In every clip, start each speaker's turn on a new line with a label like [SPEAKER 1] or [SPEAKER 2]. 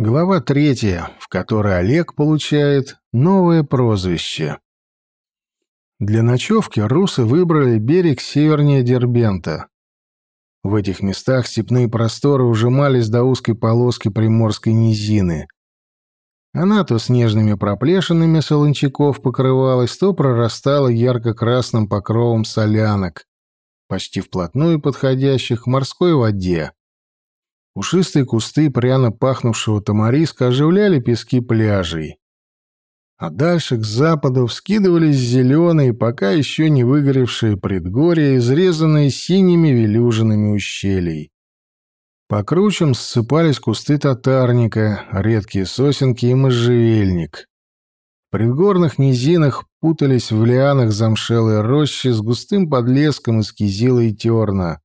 [SPEAKER 1] Глава третья, в которой Олег получает новое прозвище. Для ночевки русы выбрали берег севернее Дербента. В этих местах степные просторы ужимались до узкой полоски приморской низины. Она то снежными проплешинами солончаков покрывалась, то прорастала ярко-красным покровом солянок, почти вплотную подходящих к морской воде. Пушистые кусты пряно пахнувшего тамариска оживляли пески пляжей. А дальше к западу вскидывались зеленые, пока еще не выгоревшие предгорья, изрезанные синими велюжинами ущелий. По кручам ссыпались кусты татарника, редкие сосенки и можжевельник. В предгорных низинах путались в лианах замшелые рощи с густым подлеском из кизила и терна.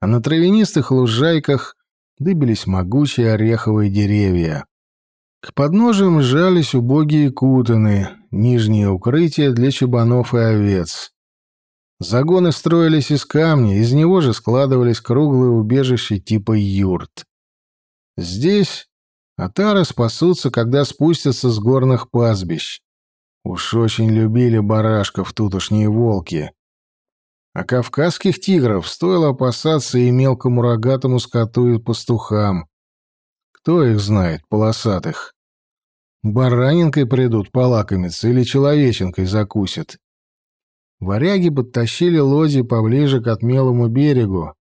[SPEAKER 1] А на травянистых лужайках дыбились могучие ореховые деревья. К подножиям сжались убогие кутаны, нижние укрытия для чабанов и овец. Загоны строились из камня, из него же складывались круглые убежища типа юрт. Здесь отары спасутся, когда спустятся с горных пастбищ. Уж очень любили барашков тутошние волки. А кавказских тигров стоило опасаться и мелкому рогатому скоту и пастухам. Кто их знает, полосатых? Баранинкой придут полакомиться или человеченкой закусят. Варяги подтащили лози поближе к отмелому берегу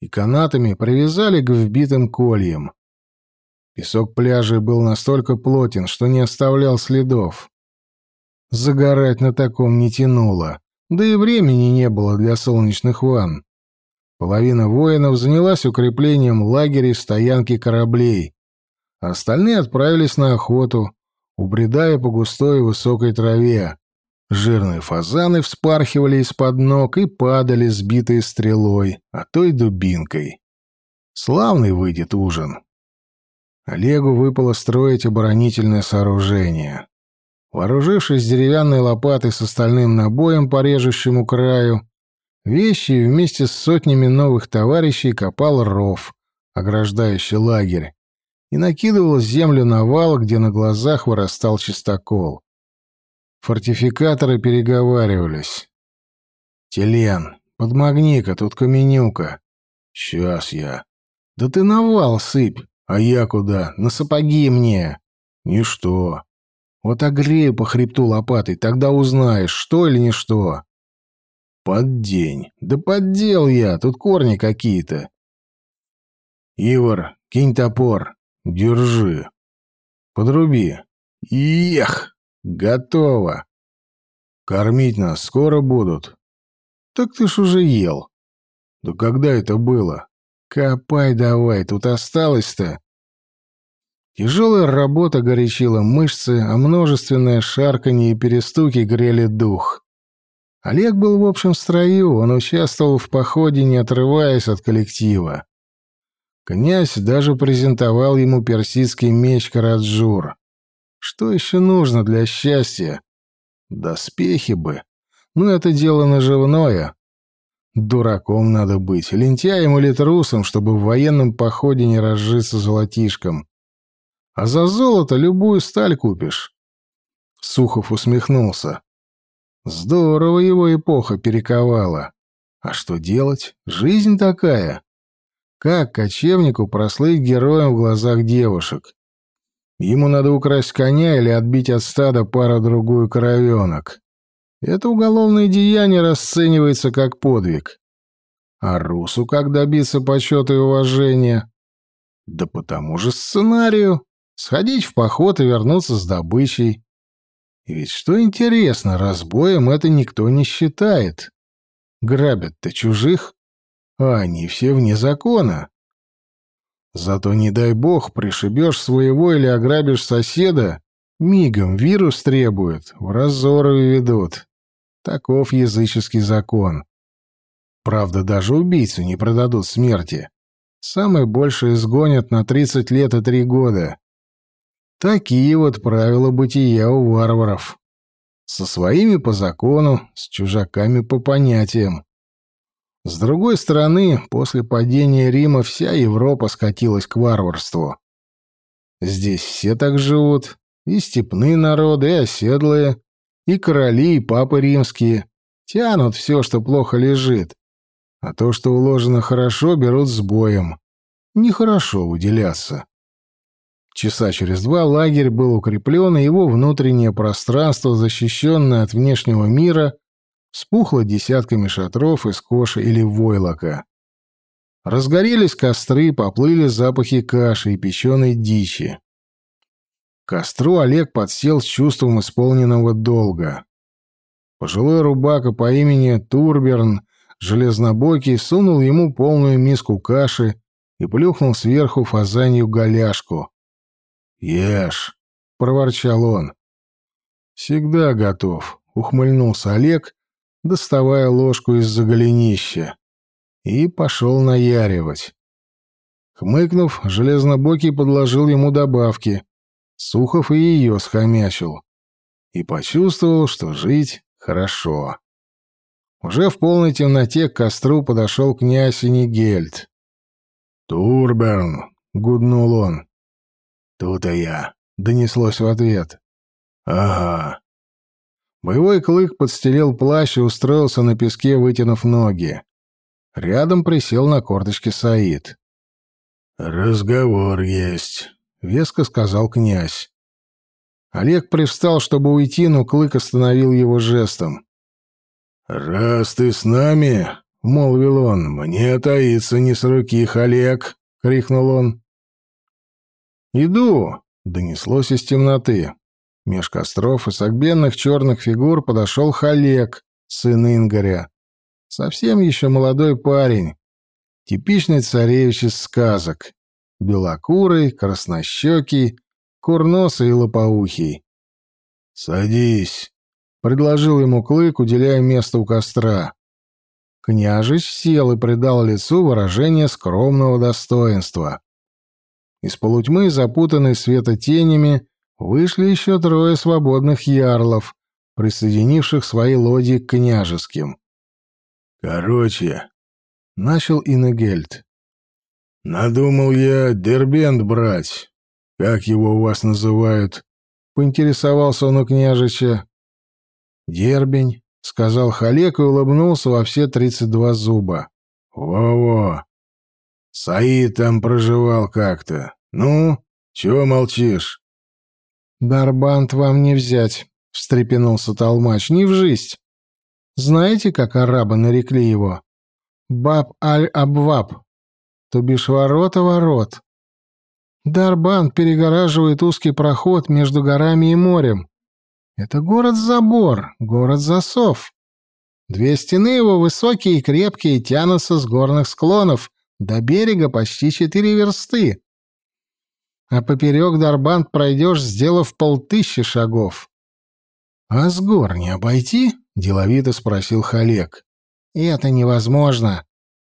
[SPEAKER 1] и канатами привязали к вбитым кольям. Песок пляжа был настолько плотен, что не оставлял следов. Загорать на таком не тянуло. Да и времени не было для солнечных ванн. Половина воинов занялась укреплением лагерей стоянки кораблей, а остальные отправились на охоту, убредая по густой высокой траве. Жирные фазаны вспархивали из-под ног и падали, сбитые стрелой, а то и дубинкой. Славный выйдет ужин. Олегу выпало строить оборонительное сооружение. Вооружившись деревянной лопатой с остальным набоем по режущему краю, вещи вместе с сотнями новых товарищей копал ров, ограждающий лагерь, и накидывал землю на вал, где на глазах вырастал чистокол. Фортификаторы переговаривались. «Телен, подмагни-ка, тут каменюка». «Сейчас я». «Да ты на вал сыпь, а я куда? На сапоги мне». «Ничто». Вот огрею по хребту лопатой, тогда узнаешь, что или не что. Поддень. Да поддел я, тут корни какие-то. Ивар, кинь топор. Держи. Подруби. Ех, готово. Кормить нас скоро будут. Так ты ж уже ел. Да когда это было? Копай давай, тут осталось-то. Тяжелая работа горячила мышцы, а множественное шарканье и перестуки грели дух. Олег был в общем строю, он участвовал в походе, не отрываясь от коллектива. Князь даже презентовал ему персидский меч Караджур. Что еще нужно для счастья? Доспехи бы. Ну, это дело наживное. Дураком надо быть, лентяем или трусом, чтобы в военном походе не разжиться золотишком. А за золото любую сталь купишь. Сухов усмехнулся. Здорово его эпоха перековала. А что делать? Жизнь такая. Как кочевнику прослыть героем в глазах девушек? Ему надо украсть коня или отбить от стада пару-другую коровенок. Это уголовное деяние расценивается как подвиг. А Русу как добиться почета и уважения? Да по тому же сценарию. Сходить в поход и вернуться с добычей. И ведь что интересно, разбоем это никто не считает. Грабят-то чужих, а они все вне закона. Зато, не дай бог, пришибешь своего или ограбишь соседа, мигом вирус требует, в разоры ведут. Таков языческий закон. Правда, даже убийцу не продадут смерти. Самое большее изгонят на 30 лет и 3 года. Такие вот правила бытия у варваров. Со своими по закону, с чужаками по понятиям. С другой стороны, после падения Рима вся Европа скатилась к варварству. Здесь все так живут, и степные народы, и оседлые, и короли, и папы римские. Тянут все, что плохо лежит. А то, что уложено хорошо, берут с боем. Нехорошо уделяться. Часа через два лагерь был укреплен, и его внутреннее пространство, защищенное от внешнего мира, спухло десятками шатров из коши или войлока. Разгорелись костры, поплыли запахи каши и печеной дичи. К костру Олег подсел с чувством исполненного долга. Пожилой рубака по имени Турберн, железнобокий, сунул ему полную миску каши и плюхнул сверху фазанью голяшку. «Ешь», — проворчал он. «Всегда готов», — ухмыльнулся Олег, доставая ложку из-за голенища, и пошел наяривать. Хмыкнув, железнобокий подложил ему добавки, Сухов и ее схомячил. И почувствовал, что жить хорошо. Уже в полной темноте к костру подошел князь Нигельд. «Турберн!» — гуднул он. «Тут и я!» — донеслось в ответ. «Ага». Боевой клык подстелил плащ и устроился на песке, вытянув ноги. Рядом присел на корточке Саид. «Разговор есть», веско сказал князь. Олег привстал, чтобы уйти, но Клык остановил его жестом. «Раз ты с нами, — молвил он, — мне таится не с руки, Олег!» — крикнул он. «Иду!» — донеслось из темноты. Меж костров и согбенных черных фигур подошел Халек, сын Ингоря. Совсем еще молодой парень, типичный царевич из сказок белокурый, краснощекий, курносый и лопоухий. «Садись», — предложил ему Клык, уделяя место у костра. Княжич сел и придал лицу выражение скромного достоинства. Из полутьмы, запутанной светотенями, вышли еще трое свободных ярлов, присоединивших свои лодии к княжеским. «Короче», — начал Иннегельд, «Надумал я Дербент брать. Как его у вас называют?» — поинтересовался он у княжича. «Дербень», — сказал Халек и улыбнулся во все тридцать два зуба. «Во-во! Саид там проживал как-то. Ну, чего молчишь?» «Дарбант вам не взять», — встрепенулся Толмач, — «не в жизнь. Знаете, как арабы нарекли его? Баб аль-Абваб то бишь ворота ворот. Дарбан перегораживает узкий проход между горами и морем. Это город-забор, город-засов. Две стены его высокие и крепкие тянутся с горных склонов, до берега почти четыре версты. А поперек Дарбант пройдешь, сделав полтыщи шагов. — А с гор не обойти? — деловито спросил Халек. — Это невозможно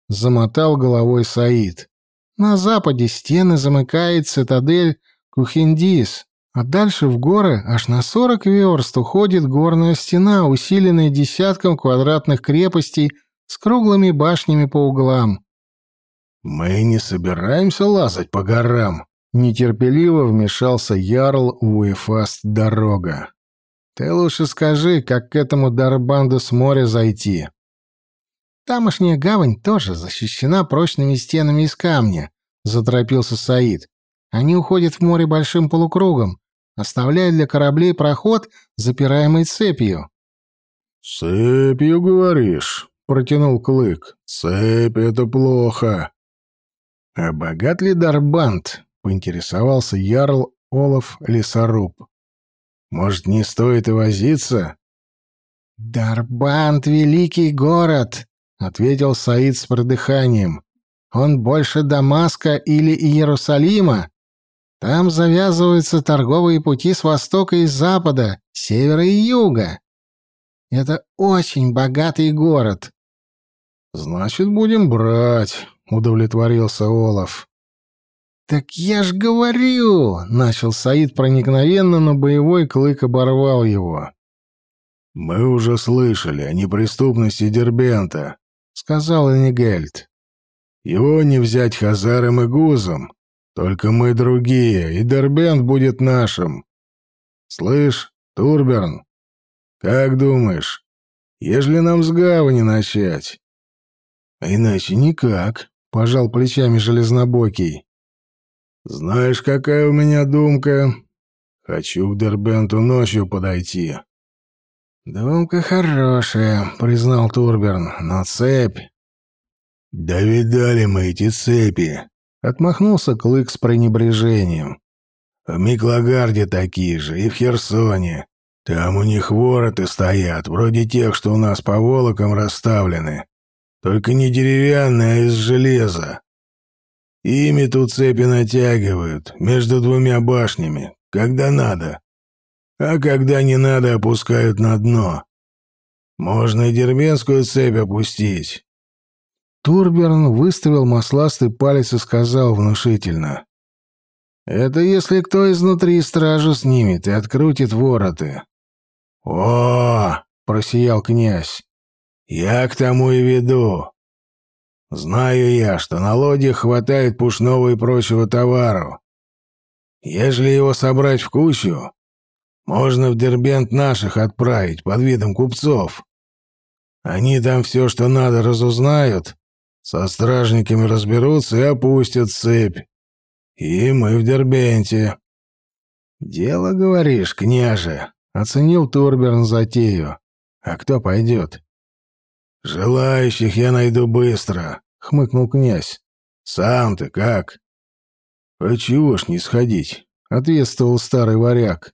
[SPEAKER 1] замотал головой Саид. На западе стены замыкает цитадель Кухиндис, а дальше в горы аж на сорок верст уходит горная стена, усиленная десятком квадратных крепостей с круглыми башнями по углам. «Мы не собираемся лазать по горам», — нетерпеливо вмешался Ярл Уэфаст Дорога. «Ты лучше скажи, как к этому Дарбанду с моря зайти». Тамошняя гавань тоже защищена прочными стенами из камня, заторопился Саид. Они уходят в море большим полукругом, оставляя для кораблей проход, запираемый цепью. «Цепью, говоришь?» — протянул Клык. «Цепь — это плохо». «А богат ли Дарбант?» — поинтересовался Ярл Олаф Лесоруб. «Может, не стоит и возиться?» «Дарбант — великий город!» ответил Саид с продыханием. Он больше Дамаска или Иерусалима. Там завязываются торговые пути с востока и запада, севера и юга. Это очень богатый город. Значит, будем брать, удовлетворился Олаф. Так я ж говорю, начал Саид проникновенно, но боевой клык оборвал его. Мы уже слышали о неприступности Дербента, — сказал Энигельд. «Его не взять Хазаром и Гузом, Только мы другие, и Дербент будет нашим. Слышь, Турберн, как думаешь, ежели нам с гавани начать? А иначе никак, пожал плечами железнобокий. Знаешь, какая у меня думка? Хочу к Дербенту ночью подойти. «Думка хорошая», — признал Турберн, — «но цепь...» «Да видали мы эти цепи», — отмахнулся Клык с пренебрежением. «В Миклагарде такие же, и в Херсоне. Там у них вороты стоят, вроде тех, что у нас по волокам расставлены. Только не деревянные, а из железа. Ими тут цепи натягивают, между двумя башнями, когда надо а когда не надо, опускают на дно. Можно и дербенскую цепь опустить». Турберн выставил масластый палец и сказал внушительно. «Это если кто изнутри стражу снимет и открутит вороты». «О!» — просиял князь. «Я к тому и веду. Знаю я, что на лодьях хватает пушного и прочего товару. Ежели его собрать в кучу, можно в Дербент наших отправить под видом купцов. Они там все, что надо, разузнают, со стражниками разберутся и опустят цепь. И мы в Дербенте. «Дело, говоришь, княже», — оценил Турберн затею. «А кто пойдет?» «Желающих я найду быстро», — хмыкнул князь. «Сам ты как?» «А чего ж не сходить?» — ответствовал старый варяг.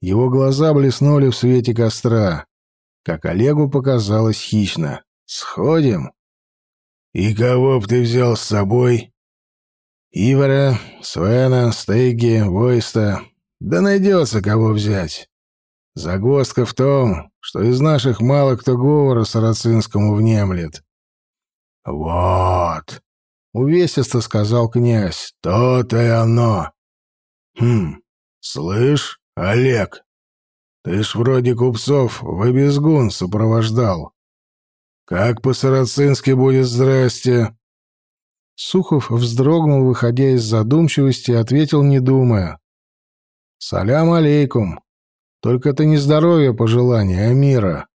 [SPEAKER 1] Его глаза блеснули в свете костра. Как Олегу показалось хищно. «Сходим?» «И кого б ты взял с собой?» «Ивара, Свена, Стейги, Войста. Да найдется, кого взять. Загвоздка в том, что из наших мало кто говору сарацинскому внемлет». «Вот», — увесисто сказал князь, — «то-то и оно». «Хм, слышь, «Олег, ты ж вроде купцов в обезгун сопровождал. Как по-сарацински будет «здрасте»?» Сухов вздрогнул, выходя из задумчивости, и ответил, не думая. «Салям алейкум. Только это не здоровье пожелания, а мира».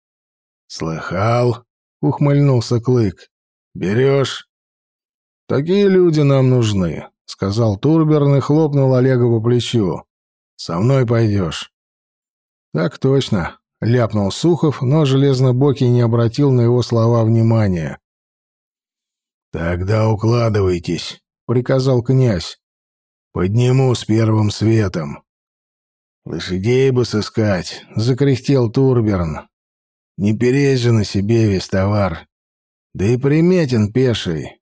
[SPEAKER 1] «Слыхал?» — ухмыльнулся Клык. «Берешь?» «Такие люди нам нужны», — сказал Турберн и хлопнул Олега по плечу. Со мной пойдешь». «Так точно», — ляпнул Сухов, но Железнобокий не обратил на его слова внимания. «Тогда укладывайтесь», — приказал князь. «Подниму с первым светом». «Лошадей бы сыскать», — закряхтел Турберн. «Не перей же на себе весь товар. Да и приметен пеший».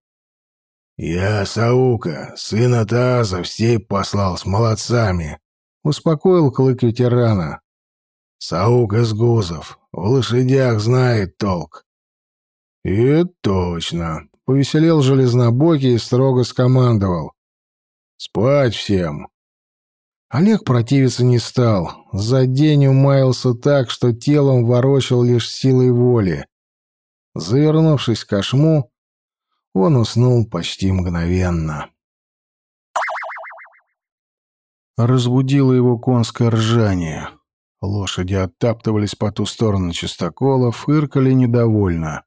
[SPEAKER 1] «Я Саука, сына Тааза, в степь послал с молодцами», Успокоил клык ветерана. «Саук из гузов. В лошадях знает толк». «И точно», — повеселел железнобокий и строго скомандовал. «Спать всем». Олег противиться не стал. За день умаялся так, что телом ворочал лишь силой воли. Завернувшись в кошму, он уснул почти мгновенно разбудило его конское ржание. Лошади оттаптывались по ту сторону чистокола, фыркали недовольно.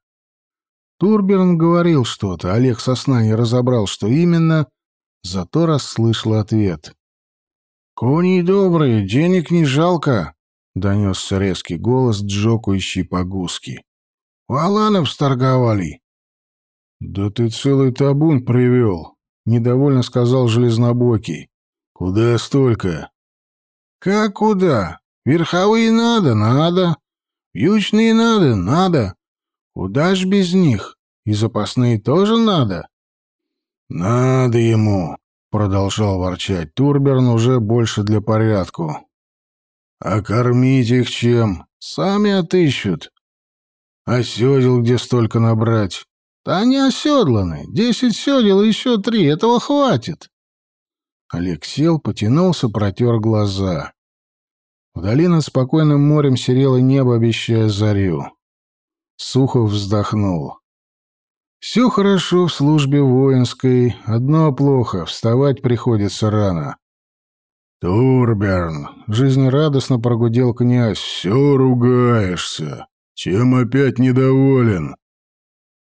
[SPEAKER 1] Турберн говорил что-то, Олег со сна не разобрал, что именно, зато расслышал ответ. «Кони добрые, денег не жалко», — донесся резкий голос, джокающий по гуске. «Валанов сторговали». «Да ты целый табун привел», — недовольно сказал Железнобокий. «Куда столько?» «Как куда? Верховые надо, надо. Ючные надо, надо. Куда ж без них? И запасные тоже надо?» «Надо ему», — продолжал ворчать Турберн уже больше для порядку. «А кормить их чем? Сами отыщут. А седел где столько набрать?» «Да они оседланы. Десять седел и еще три. Этого хватит». Олег сел, потянулся, протер глаза. Вдали над спокойным морем серело небо, обещая зарю. Сухов вздохнул. Все хорошо в службе воинской, одно плохо — вставать приходится рано. «Турберн!» — жизнерадостно прогудел князь. «Все ругаешься. Чем опять недоволен?»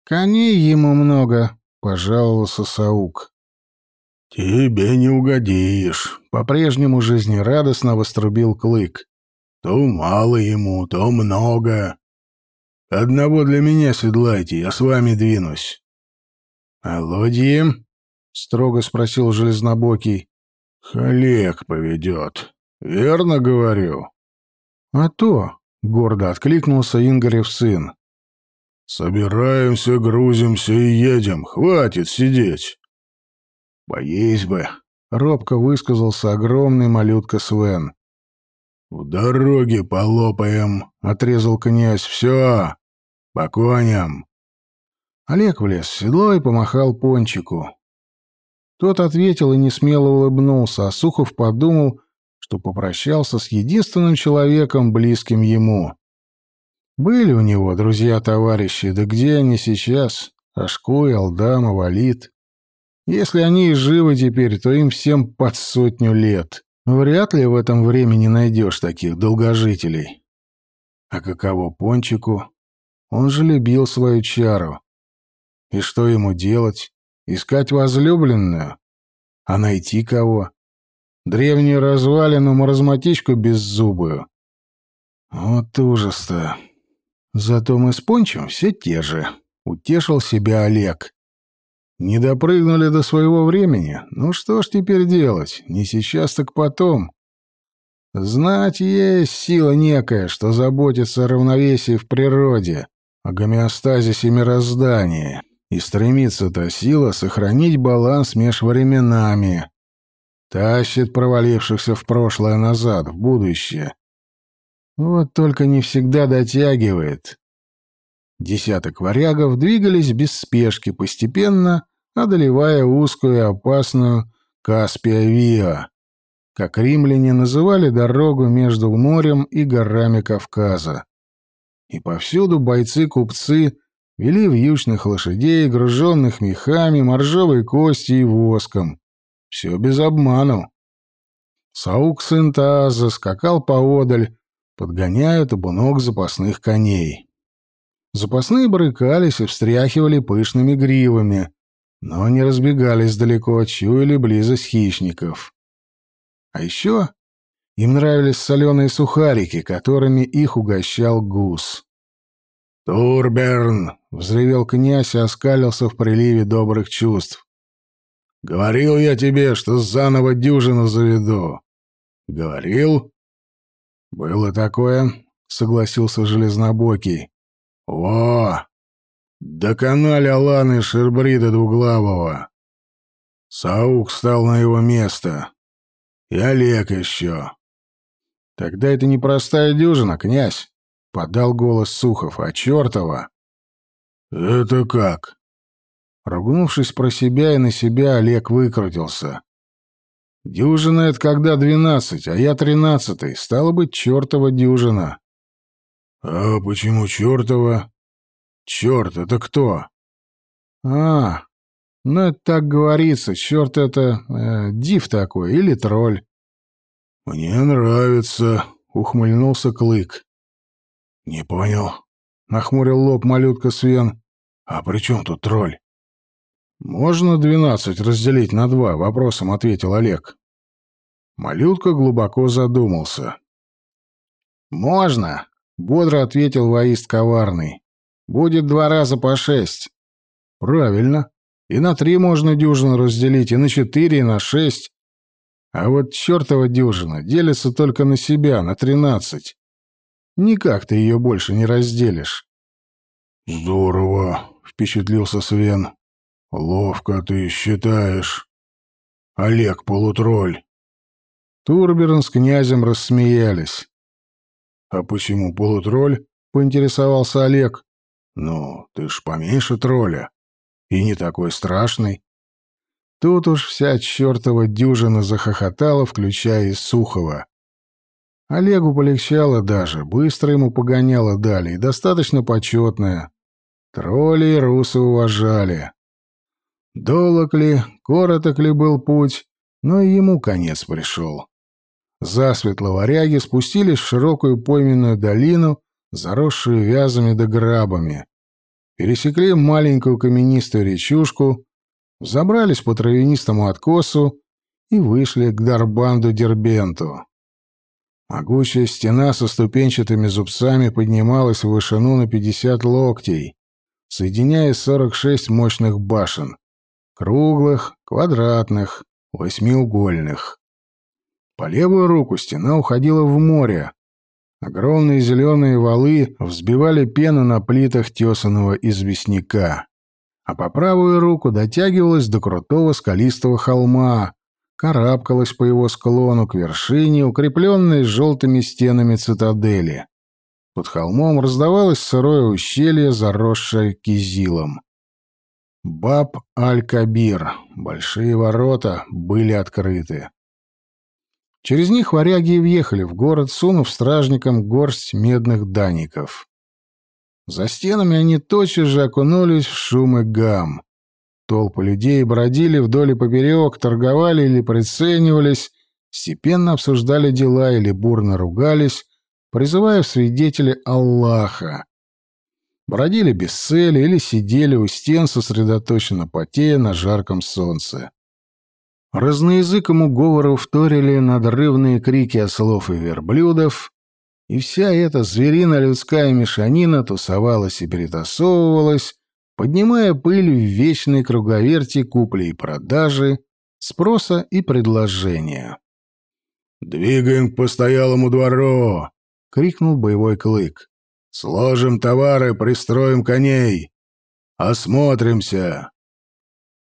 [SPEAKER 2] «Коней ему много», — пожаловался Саук.
[SPEAKER 1] «Тебе не угодишь», — по-прежнему жизнерадостно вострубил Клык. «То мало ему, то много. Одного для меня седлайте, я с вами двинусь». «А лодьи?» — строго спросил Железнобокий. «Халек поведет. Верно говорю?» «А то», — гордо откликнулся Ингарев сын. «Собираемся, грузимся и едем. Хватит сидеть». «Боись бы», — робко высказался огромный малютка Свен. «В дороге полопаем», — отрезал князь. «Все, по коням». Олег влез в седло и помахал пончику. Тот ответил и несмело улыбнулся, а Сухов подумал, что попрощался с единственным человеком, близким ему. Были у него друзья-товарищи, да где они сейчас? Ашко, Алдама, Валит. Если они и живы теперь, то им всем под сотню лет. Вряд ли в этом времени найдешь таких долгожителей. А каково Пончику? Он же любил свою чару. И что ему делать? Искать возлюбленную? А найти кого? Древнюю развалину маразматичку беззубую? Вот ужас-то. Зато мы с Пончем все те же. Утешил себя Олег. Не допрыгнули до своего времени. Ну что ж теперь делать? Не сейчас, так потом. Знать есть сила некая, что заботится о равновесии в природе, о гомеостазисе мироздания. И стремится та сила сохранить баланс меж временами. Тащит провалившихся в прошлое назад, в будущее. Вот только не всегда дотягивает. Десяток варягов двигались без спешки, постепенно одолевая узкую и опасную Каспия-Виа, как римляне называли дорогу между морем и горами Кавказа. И повсюду бойцы-купцы вели вьючных лошадей, груженных мехами, моржовой костью и воском. Все без обману. Саук сын Тааза скакал поодаль, подгоняя табунок запасных коней. Запасные брыкались и встряхивали пышными гривами, но не разбегались далеко, чуяли близость хищников. А еще им нравились соленые сухарики, которыми их угощал гус. «Турберн!» — взревел князь и оскалился в приливе добрых чувств. «Говорил я тебе, что заново дюжину заведу». «Говорил?» «Было такое», — согласился Железнобокий. «Во! Доконали Аланы Шербрида Двуглавого. Саук стал на его место. И Олег еще». «Тогда это непростая дюжина, князь», — подал голос Сухов, — «а чертова». «Это как?» Ругнувшись про себя и на себя, Олег выкрутился. Дюжина — это когда двенадцать, а я тринадцатый. Стало быть, чертова дюжина. — А почему чертова? — Черт, это кто? — А, ну это так говорится. Черт это э, див такой или тролль. — Мне нравится, — ухмыльнулся Клык. — Не понял. — нахмурил лоб малютка Свен. — А при чем тут тролль? «Можно двенадцать разделить на два?» — вопросом ответил Олег. Малютка глубоко задумался. «Можно», — бодро ответил воист коварный. «Будет два раза по шесть». «Правильно. И на три можно дюжину разделить, и на четыре, и на шесть. А вот чертова дюжина делится только на себя, на тринадцать. Никак ты ее больше не разделишь». «Здорово», — впечатлился Свен. «Ловко ты считаешь. Олег полутролль». Турберн с князем рассмеялись. «А почему полутролль?» — поинтересовался Олег. «Ну, ты ж поменьше тролля. И не такой страшный». Тут уж вся чертова дюжина захохотала, включая и Сухова. Олегу полегчало даже, быстро ему погоняло дали, и достаточно почетное. Тролли русы уважали. Долог ли, короток ли был путь, но и ему конец пришел. Засветло варяги спустились в широкую пойменную долину, заросшую вязами да грабами. Пересекли маленькую каменистую речушку, забрались по травянистому откосу и вышли к Дарбанду Дербенту. Могучая стена со ступенчатыми зубцами поднималась в вышину на 50 локтей, соединяя 46 мощных башен, круглых, квадратных, восьмиугольных. По левую руку стена уходила в море. Огромные зеленые валы взбивали пену на плитах тесаного известняка. А по правую руку дотягивалась до крутого скалистого холма, карабкалась по его склону к вершине, укрепленной желтыми стенами цитадели. Под холмом раздавалось сырое ущелье, заросшее кизилом. Баб-аль-Кабир, большие ворота, были открыты. Через них варяги и въехали в город, сунув стражникам горсть медных даников. За стенами они тотчас же окунулись в шум и гам. Толпы людей бродили вдоль и поперек, торговали или приценивались, степенно обсуждали дела или бурно ругались, призывая в свидетели Аллаха. Бродили без цели или сидели у стен, сосредоточенно потея на жарком солнце. Разноязыкому говору вторили надрывные крики ослов и верблюдов, и вся эта зверино-людская мешанина тусовалась и перетасовывалась, поднимая пыль в вечной круговерти купли и продажи, спроса и предложения. «Двигаем к постоялому двору!» — крикнул боевой клык. «Сложим товары, пристроим коней! Осмотримся!»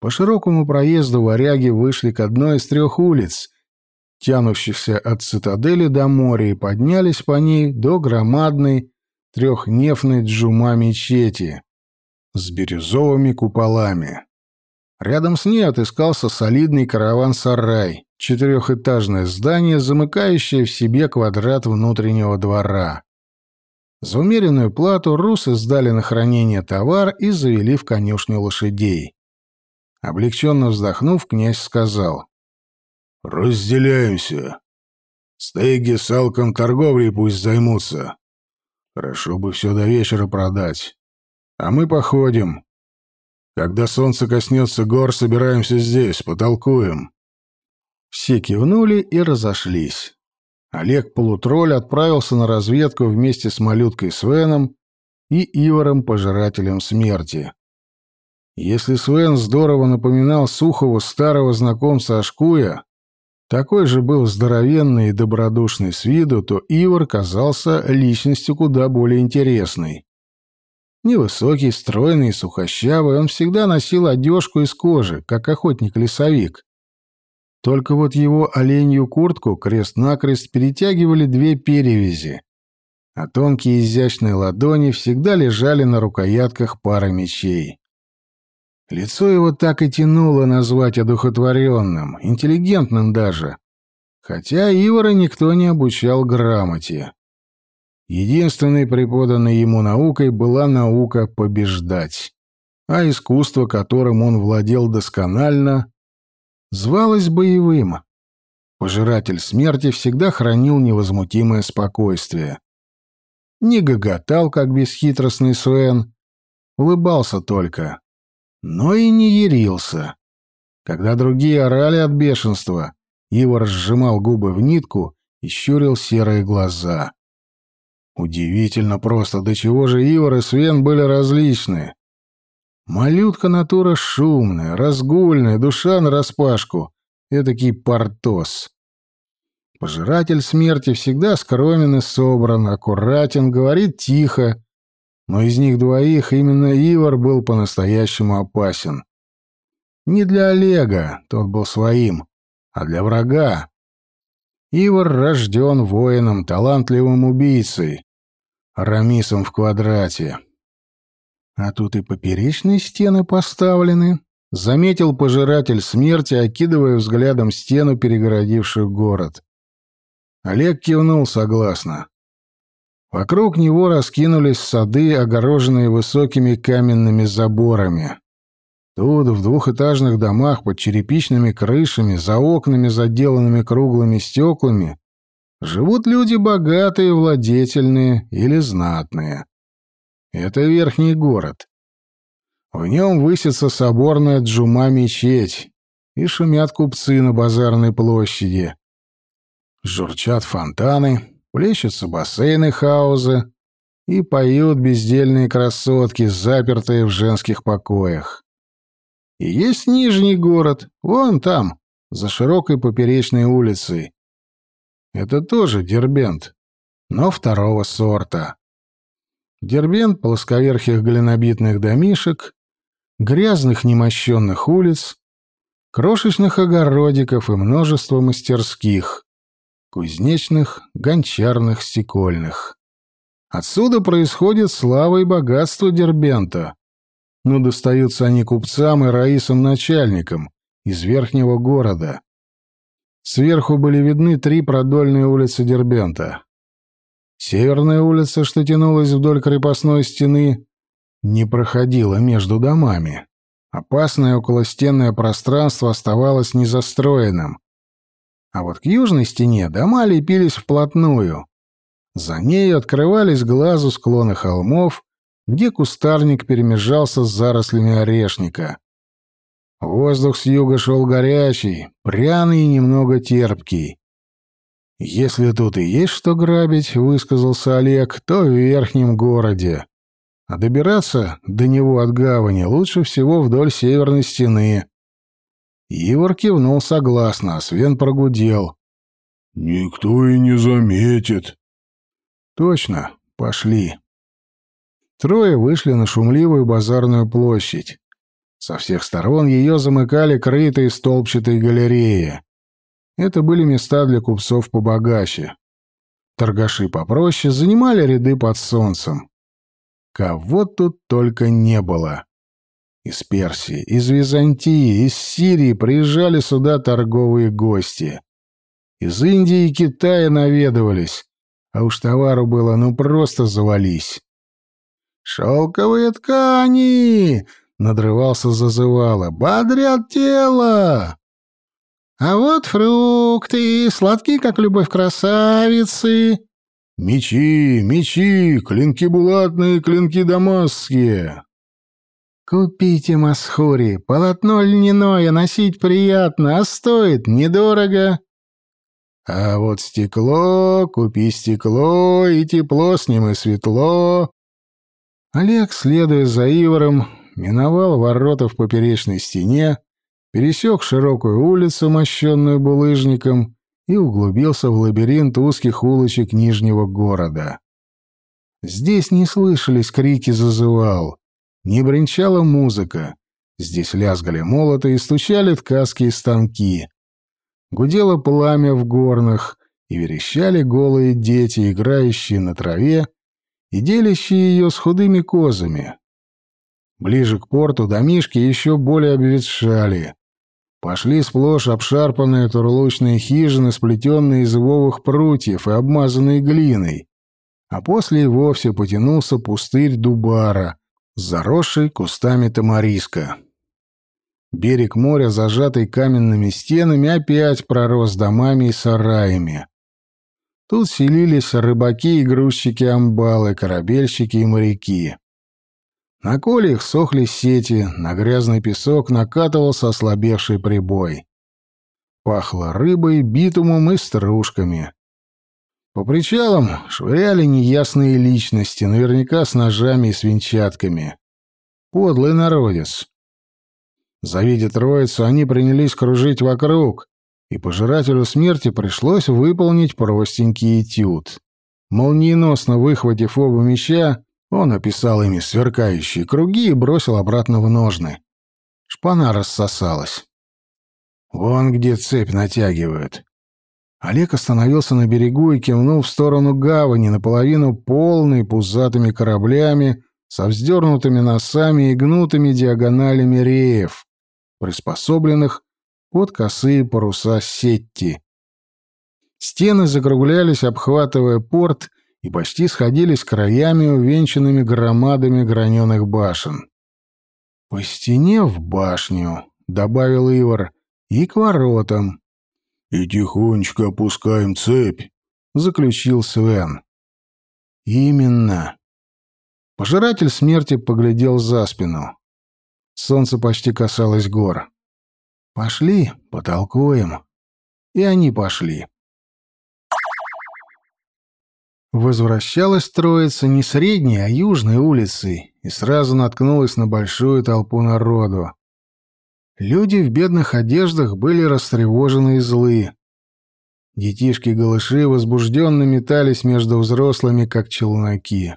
[SPEAKER 1] По широкому проезду варяги вышли к одной из трех улиц, тянущихся от цитадели до моря, и поднялись по ней до громадной трехнефной джума-мечети с бирюзовыми куполами. Рядом с ней отыскался солидный караван-сарай, четырехэтажное здание, замыкающее в себе квадрат внутреннего двора. За умеренную плату русы сдали на хранение товар и завели в конюшню лошадей. Облегченно вздохнув, князь сказал. «Разделяемся. Стейги с Алком торговлей пусть займутся. Хорошо бы все до вечера продать. А мы походим. Когда солнце коснется гор, собираемся здесь, потолкуем». Все кивнули и разошлись. Олег Полутроль отправился на разведку вместе с малюткой Свеном и Ивором Пожирателем Смерти. Если Свен здорово напоминал сухого старого знакомца Ашкуя, такой же был здоровенный и добродушный с виду, то Ивар казался личностью куда более интересной. Невысокий, стройный и сухощавый, он всегда носил одежку из кожи, как охотник-лесовик. Только вот его оленью куртку крест-накрест перетягивали две перевязи, а тонкие изящные ладони всегда лежали на рукоятках пары мечей. Лицо его так и тянуло назвать одухотворенным, интеллигентным даже. Хотя Ивара никто не обучал грамоте. Единственной преподанной ему наукой была наука побеждать. А искусство, которым он владел досконально, звалось боевым. Пожиратель смерти всегда хранил невозмутимое спокойствие. Не гоготал, как бесхитростный Свен, улыбался только но и не ярился. Когда другие орали от бешенства, Ивар сжимал губы в нитку и щурил серые глаза. Удивительно просто, до чего же Ивар и Свен были различны. Малютка натура шумная, разгульная, душа нараспашку, эдакий портос. Пожиратель смерти всегда скромен и собран, аккуратен, говорит тихо, но из них двоих именно Ивар был по-настоящему опасен. Не для Олега, тот был своим, а для врага. Ивар рожден воином, талантливым убийцей, рамисом в квадрате. А тут и поперечные стены поставлены, заметил пожиратель смерти, окидывая взглядом стену, перегородившую город. Олег кивнул согласно. Вокруг него раскинулись сады, огороженные высокими каменными заборами. Тут, в двухэтажных домах под черепичными крышами, за окнами, заделанными круглыми стеклами, живут люди богатые, владетельные или знатные. Это верхний город. В нем высится соборная джума-мечеть, и шумят купцы на базарной площади. Журчат фонтаны, плещутся бассейны хауза и поют бездельные красотки, запертые в женских покоях. И есть нижний город, вон там, за широкой поперечной улицей. Это тоже Дербент, но второго сорта. Дербент плосковерхих глинобитных домишек, грязных немощенных улиц, крошечных огородиков и множество мастерских, кузнечных, гончарных, стекольных. Отсюда происходит слава и богатство Дербента, но достаются они купцам и раисам-начальникам из верхнего города. Сверху были видны три продольные улицы Дербента. Северная улица, что тянулась вдоль крепостной стены, не проходила между домами. Опасное околостенное пространство оставалось незастроенным. А вот к южной стене дома лепились вплотную. За нею открывались глазу склоны холмов, где кустарник перемежался с зарослями орешника. Воздух с юга шел горячий, пряный и немного терпкий. «Если тут и есть что грабить», — высказался Олег, — «то в верхнем городе. А добираться до него от гавани лучше всего вдоль северной стены». Ивар кивнул согласно, а Свен прогудел.
[SPEAKER 3] «Никто и не заметит».
[SPEAKER 1] «Точно, пошли». Трое вышли на шумливую базарную площадь. Со всех сторон ее замыкали крытые столбчатые галереи. Это были места для купцов побогаче. Торгаши попроще занимали ряды под солнцем. Кого тут только не было. Из Персии, из Византии, из Сирии приезжали сюда торговые гости. Из Индии и Китая наведывались, а уж товару было ну просто завались. «Шелковые ткани!» — надрывался зазывало. «Бодрят тело!» «А вот фрукты, сладкие, как любовь красавицы!»
[SPEAKER 3] «Мечи, мечи, клинки булатные, клинки дамасские!»
[SPEAKER 1] «Купите масхури, полотно льняное, носить приятно, а стоит недорого». «А вот стекло, купи стекло, и тепло с ним, и светло». Олег, следуя за Ивором, миновал ворота в поперечной стене, пересек широкую улицу, мощенную булыжником, и углубился в лабиринт узких улочек Нижнего города. Здесь не слышались крики зазывал, не бренчала музыка, здесь лязгали молоты и стучали ткацкие станки. Гудело пламя в горнах, и верещали голые дети, играющие на траве и делящие ее с худыми козами. Ближе к порту домишки еще более обветшали. Пошли сплошь обшарпанные турлучные хижины, сплетенные из ивовых прутьев и обмазанные глиной. А после и вовсе потянулся пустырь Дубара, заросший кустами тамариска. Берег моря, зажатый каменными стенами, опять пророс домами и сараями. Тут селились рыбаки и грузчики амбалы, корабельщики и моряки. На колях сохли сети, на грязный песок накатывался ослабевший прибой. Пахло рыбой, битумом и стружками. По причалам швыряли неясные личности, наверняка с ножами и свинчатками. Подлый народец. Завидя троицу, они принялись кружить вокруг, и пожирателю смерти пришлось выполнить простенький этюд. Молниеносно выхватив оба меча, он описал ими сверкающие круги и бросил обратно в ножны. Шпана рассосалась. «Вон где цепь натягивают». Олег остановился на берегу и кивнул в сторону гавани, наполовину полной пузатыми кораблями, со вздернутыми носами и гнутыми диагоналями реев, приспособленных под косые паруса сетти. Стены закруглялись, обхватывая порт, и почти сходились краями, увенчанными громадами граненых башен. «По стене в башню», — добавил Ивар, — «и к воротам».
[SPEAKER 3] «И тихонечко опускаем цепь», — заключил Свен.
[SPEAKER 1] «Именно». Пожиратель смерти поглядел за спину. Солнце почти касалось гор. «Пошли, потолкуем». И они пошли. Возвращалась троица не средней, а южной улицей и сразу наткнулась на большую толпу народу. Люди в бедных одеждах были растревожены и злы. Детишки-голыши возбужденно метались между взрослыми, как челноки.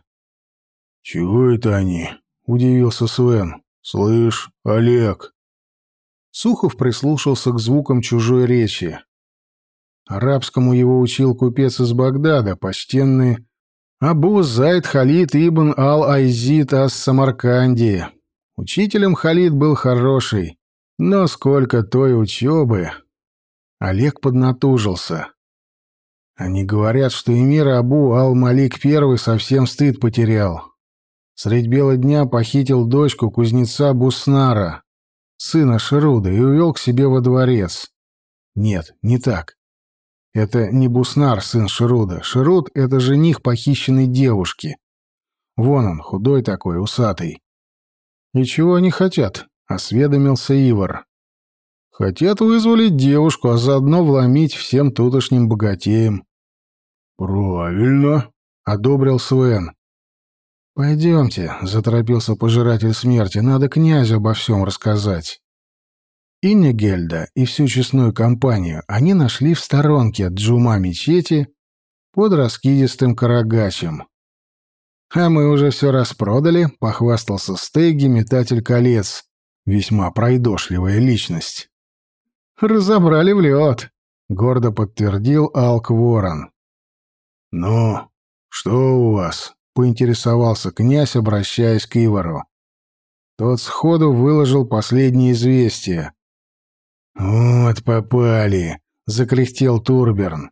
[SPEAKER 3] «Чего это они?» — удивился Свен. «Слышь, Олег!»
[SPEAKER 1] Сухов прислушался к звукам чужой речи. Арабскому его учил купец из Багдада, почтенный Абу Зайд Халид ибн Ал-Айзид ас-Самарканди. Учителем Халид был хороший, но сколько той учебы... Олег поднатужился. Они говорят, что эмир Абу Ал-Малик I совсем стыд потерял. Средь бела дня похитил дочку кузнеца Буснара, сына Шеруда, и увел к себе во дворец. Нет, не так. Это не Буснар, сын Шируда. Шируд — это жених похищенной девушки. Вон он, худой такой, усатый. «И чего они хотят?» — осведомился Ивар. «Хотят вызволить девушку, а заодно вломить всем тутошним богатеям».
[SPEAKER 3] «Правильно», — одобрил Свен.
[SPEAKER 1] «Пойдемте», — заторопился пожиратель смерти, — «надо князю обо всем рассказать». Иннегельда и всю честную компанию они нашли в сторонке от джума мечети под раскидистым карагачем. «А мы уже все распродали», — похвастался Стейги, метатель колец, весьма пройдошливая личность. «Разобрали в лед», — гордо подтвердил Алк Ворон.
[SPEAKER 3] «Ну, что у вас?» — поинтересовался князь, обращаясь к Ивару.
[SPEAKER 1] Тот сходу выложил последнее известие.
[SPEAKER 3] «Вот попали!» — закряхтел Турберн.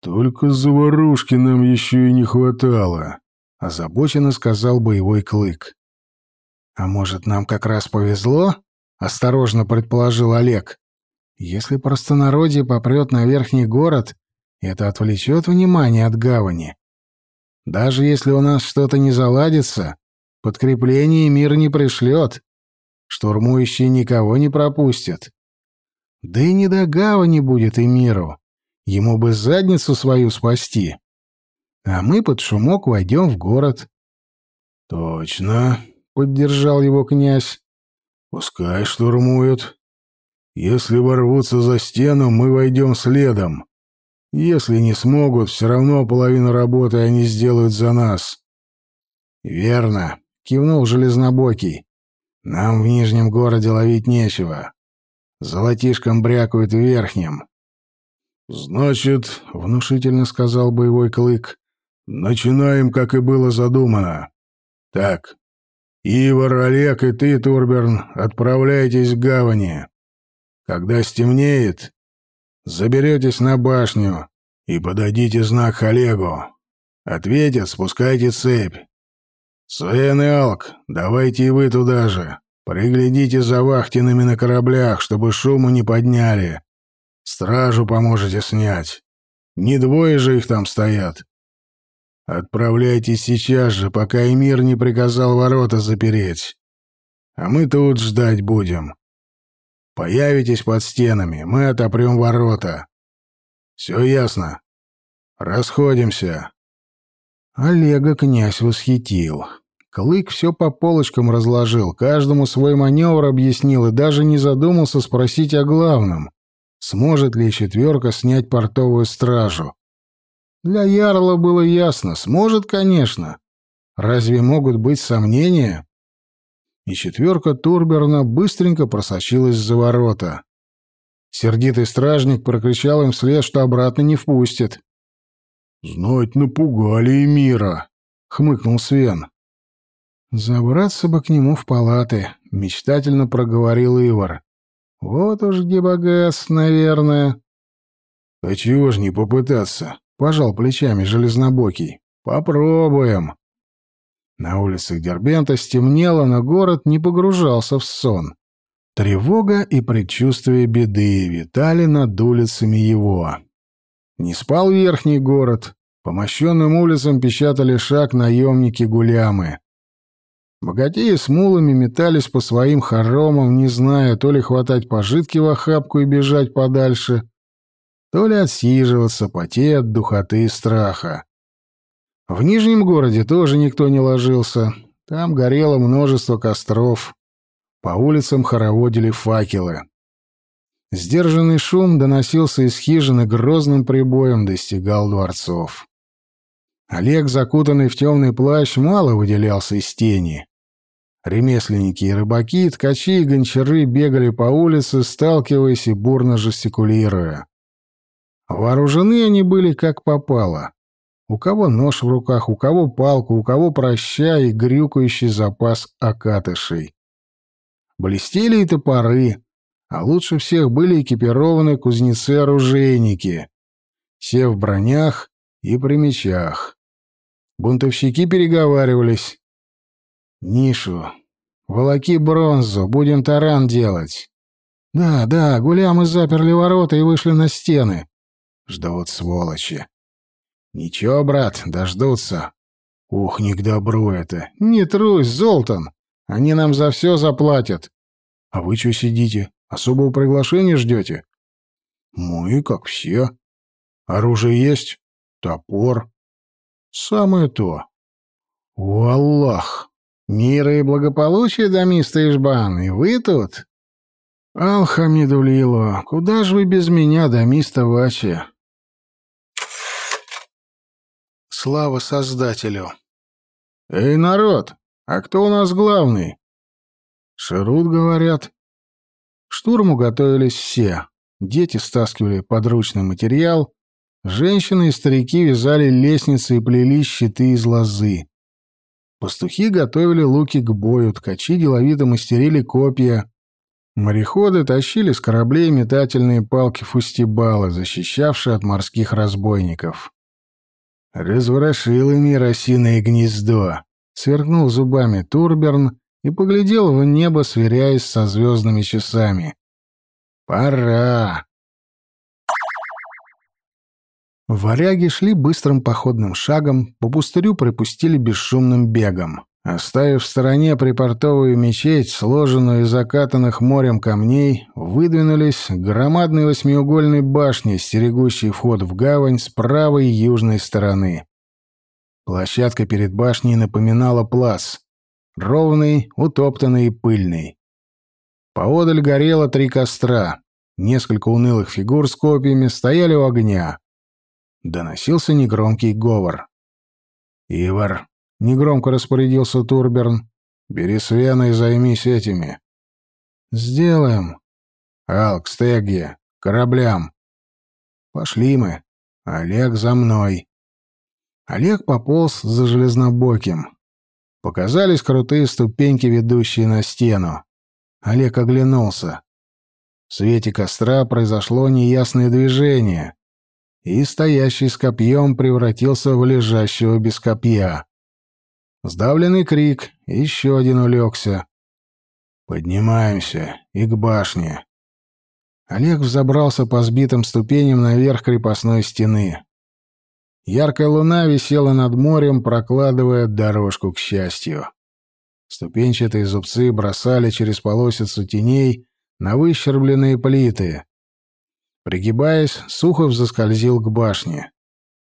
[SPEAKER 3] «Только заварушки нам еще и не хватало», — озабоченно сказал боевой клык.
[SPEAKER 1] «А может, нам как раз повезло?» — осторожно предположил Олег. «Если простонародье попрет на верхний город, это отвлечет внимание от гавани. Даже если у нас что-то не заладится, подкрепление мир не пришлет. Штурмующие никого не пропустят. Да и не до гавани будет и миру. Ему бы задницу свою спасти. А мы под шумок войдем в город.
[SPEAKER 3] — Точно, —
[SPEAKER 1] поддержал его князь.
[SPEAKER 3] — Пускай штурмуют. Если ворвутся за стену, мы войдем следом. Если не смогут, все равно половину работы они сделают за нас.
[SPEAKER 1] — Верно, — кивнул Железнобокий. — Нам в Нижнем городе ловить нечего. Золотишком брякают в верхнем.
[SPEAKER 3] «Значит, — внушительно сказал боевой клык, — начинаем, как и было задумано. Так, Ивар, Олег и ты, Турберн, отправляйтесь к гавани. Когда стемнеет, заберетесь на башню и подадите знак Олегу. Ответят, спускайте цепь. Свен и Алк, давайте и вы туда же. Приглядите за вахтенными на кораблях, чтобы шуму не подняли. Стражу поможете снять. Не двое же их там стоят. Отправляйтесь сейчас же, пока Эмир не приказал ворота запереть. А мы тут ждать будем. Появитесь под стенами, мы отопрем ворота. Все ясно. Расходимся.
[SPEAKER 1] Олега князь восхитил. Клык все по полочкам разложил, каждому свой маневр объяснил и даже не задумался спросить о главном. Сможет ли четверка снять портовую стражу? Для Ярла было ясно, сможет, конечно. Разве могут быть сомнения? И четверка Турберна быстренько просочилась за ворота. Сердитый стражник прокричал им вслед, что обратно не впустит.
[SPEAKER 3] «Знать напугали и мира», — хмыкнул Свен.
[SPEAKER 1] «Забраться бы к нему в палаты», — мечтательно проговорил Ивар. «Вот уж где богатств, наверное».
[SPEAKER 3] «А чего ж не попытаться?»
[SPEAKER 1] — пожал плечами Железнобокий. Попробуем. На улицах Дербента стемнело, но город не погружался в сон. Тревога и предчувствие беды витали над улицами его. Не спал верхний город. По мощенным улицам печатали шаг наемники-гулямы. Богатеи с мулами метались по своим хоромам, не зная, то ли хватать пожитки в охапку и бежать подальше, то ли отсиживаться, потея от духоты и страха. В Нижнем городе тоже никто не ложился. Там горело множество костров. По улицам хороводили факелы. Сдержанный шум доносился из хижины грозным прибоем достигал дворцов. Олег, закутанный в темный плащ, мало выделялся из тени. Ремесленники и рыбаки, ткачи и гончары бегали по улице, сталкиваясь и бурно жестикулируя. Вооружены они были как попало. У кого нож в руках, у кого палку, у кого проща и грюкающий запас окатышей. Блестели и топоры, а лучше всех были экипированы кузнецы-оружейники, все в бронях и при мечах. Бунтовщики переговаривались. «Нишу, волоки бронзу, будем таран делать». «Да, да, гулямы заперли ворота и вышли на стены». Ждут сволочи. «Ничего, брат, дождутся». «Ух, не к добру это. Не трусь, Золтан. Они нам за все заплатят. А вы что сидите? Особого приглашения ждете?» «Мы, как все. Оружие есть? Топор?» «Самое то». «О, Аллах! Мира и благополучия, дамиста Ишбан, и вы тут? Алхамидулило, куда же вы без меня, дамиста Вачи? Слава Создателю! Эй, народ, а кто у нас главный? Шерут, говорят. К штурму готовились все. Дети стаскивали подручный материал, женщины и старики вязали лестницы и плели щиты из лозы. Пастухи готовили луки к бою, ткачи деловито мастерили копья. Мореходы тащили с кораблей метательные палки фустибала, защищавшие от морских разбойников. «Разворошил ими росиное гнездо», — сверкнул зубами Турберн и поглядел в небо, сверяясь со звездными часами. «Пора!» Варяги шли быстрым походным шагом, по пустырю припустили бесшумным бегом. Оставив в стороне припортовую мечеть, сложенную из закатанных морем камней, выдвинулись к громадной восьмиугольной башне, стерегущей вход в гавань с правой и южной стороны. Площадка перед башней напоминала плац. Ровный, утоптанный и пыльный. Поодаль горело три костра. Несколько унылых фигур с копьями стояли у огня. Доносился негромкий говор. «Ивар», — негромко распорядился Турберн, — «бери Свена и займись этими». «Сделаем». «Алк, Стегги, кораблям». «Пошли мы. Олег за мной». Олег пополз за железнобоким. Показались крутые ступеньки, ведущие на стену. Олег оглянулся. В свете костра произошло неясное движение и стоящий с копьем превратился в лежащего без копья. Сдавленный крик, еще один улегся. «Поднимаемся и к башне». Олег взобрался по сбитым ступеням наверх крепостной стены. Яркая луна висела над морем, прокладывая дорожку к счастью. Ступенчатые зубцы бросали через полосицу теней на выщербленные плиты, Пригибаясь, Сухов заскользил к башне.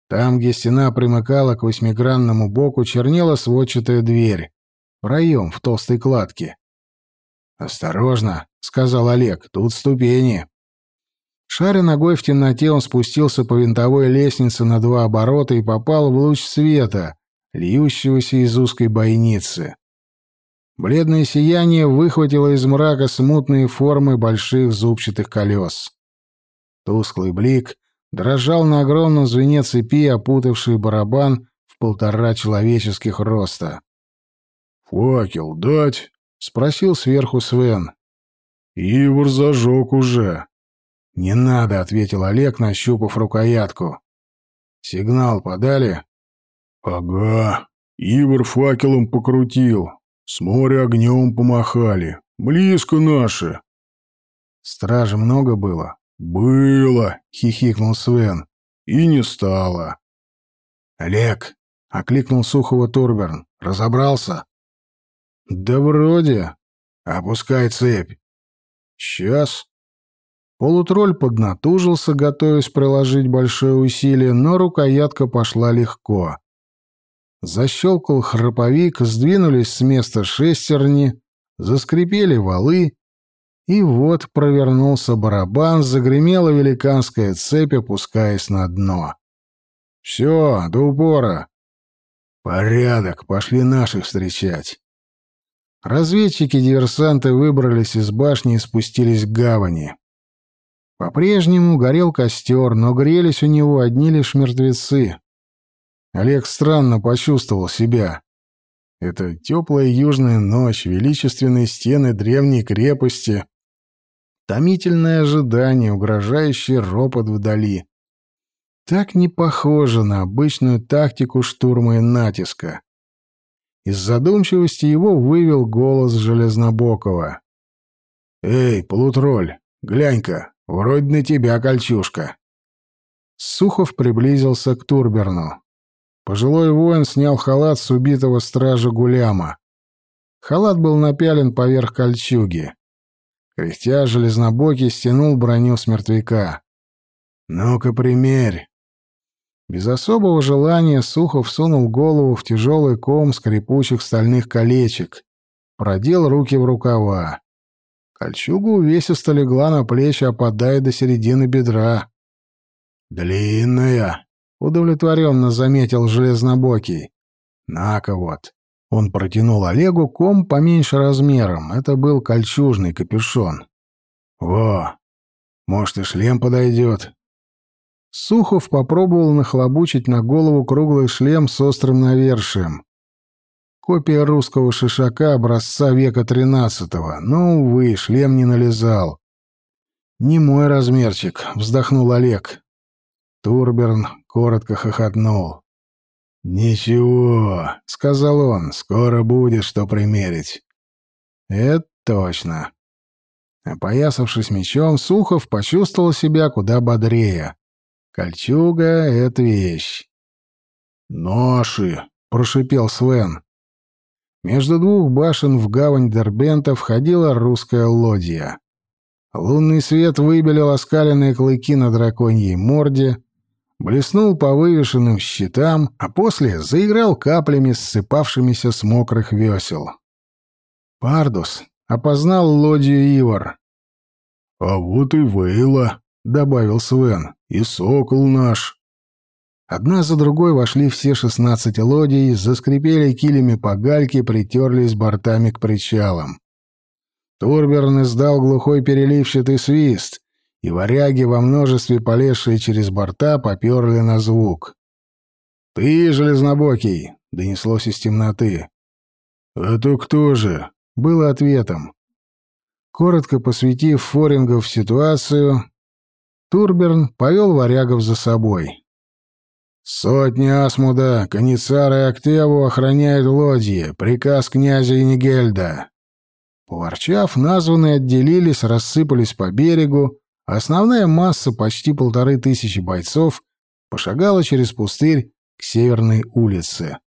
[SPEAKER 1] Там, где стена примыкала к восьмигранному боку, чернела сводчатая дверь. Проем в толстой кладке. «Осторожно», — сказал Олег, — «тут ступени». Шаря ногой в темноте, он спустился по винтовой лестнице на два оборота и попал в луч света, льющегося из узкой бойницы. Бледное сияние выхватило из мрака смутные формы больших зубчатых колес. Тусклый блик дрожал на огромном звене цепи, опутавший барабан в полтора человеческих роста.
[SPEAKER 3] «Факел дать?»
[SPEAKER 1] — спросил сверху Свен.
[SPEAKER 3] «Ивар зажег уже».
[SPEAKER 1] «Не надо», — ответил Олег, нащупав рукоятку. «Сигнал подали?»
[SPEAKER 3] «Ага, Ивар факелом покрутил, с моря огнем помахали. Близко наши».
[SPEAKER 1] «Стражи много было?»
[SPEAKER 3] «Было», —
[SPEAKER 1] хихикнул Свен.
[SPEAKER 3] «И не стало».
[SPEAKER 1] «Олег», — окликнул Сухого Турберн, — «разобрался?»
[SPEAKER 2] «Да вроде.
[SPEAKER 1] Опускай цепь».
[SPEAKER 2] «Сейчас». Полутролль поднатужился, готовясь приложить большое усилие, но рукоятка пошла легко. Защелкал храповик, сдвинулись с места шестерни, заскрипели валы, и вот провернулся барабан, загремела великанская цепь, опускаясь на дно. «Все, до упора!» «Порядок, пошли наших встречать!» Разведчики-диверсанты выбрались из башни и спустились к гавани. По-прежнему горел костер, но грелись у него одни лишь мертвецы. Олег странно почувствовал себя. Это теплая южная ночь, величественные стены древней крепости, томительное ожидание, угрожающий ропот вдали. Так не похоже на обычную тактику штурма и натиска. Из задумчивости его вывел голос Железнобокова. «Эй, полутроль, глянь-ка, вроде на тебя кольчушка». Сухов приблизился к Турберну. Пожилой воин снял халат с убитого стража Гуляма. Халат был напялен поверх кольчуги. Кряхтя, железнобокий стянул броню с мертвяка. «Ну-ка, примерь!» Без особого желания Сухов сунул голову в тяжелый ком скрипучих стальных колечек, продел руки в рукава. Кольчуга увесисто легла на плечи, опадая до середины бедра. «Длинная», — удовлетворенно заметил Железнобокий. «На-ка вот». Он протянул Олегу ком поменьше размером. Это был кольчужный капюшон. «Во! Может, и шлем подойдет. Сухов попробовал нахлобучить на голову круглый шлем с острым навершием. Копия русского шишака образца века тринадцатого, но, увы, шлем не налезал. «Не мой размерчик», — вздохнул Олег. Турберн коротко хохотнул. «Ничего», — сказал он, — «скоро будет что примерить». «Это точно». Опоясавшись мечом, Сухов почувствовал себя куда бодрее. Кольчуга — это вещь. «Наши!» — прошипел Свен. Между двух башен в гавань Дербента входила русская лодья. Лунный свет выбелил оскаленные клыки на драконьей морде, блеснул по вывешенным щитам, а после заиграл каплями, ссыпавшимися с мокрых весел. Пардус опознал лодью Ивар.
[SPEAKER 3] «А вот и Вейла», — добавил Свен. И сокол наш.
[SPEAKER 1] Одна за другой вошли все шестнадцать лодий, заскрипели килями по гальке, притерлись бортами к причалам. Турберн издал глухой переливчатый свист, и варяги во множестве полезшие через борта поперли на звук. «Ты, железнобокий!» — донеслось из темноты.
[SPEAKER 3] «Это кто же?»
[SPEAKER 1] — было ответом. Коротко посвятив Форингов ситуацию, Турберн повел варягов за собой. «Сотни Асмуда, Каницара и Октеву охраняют лодьи. Приказ князя Инигельда». Поворчав, названные отделились, рассыпались по берегу, а основная масса, почти полторы тысячи бойцов, пошагала через пустырь к северной улице.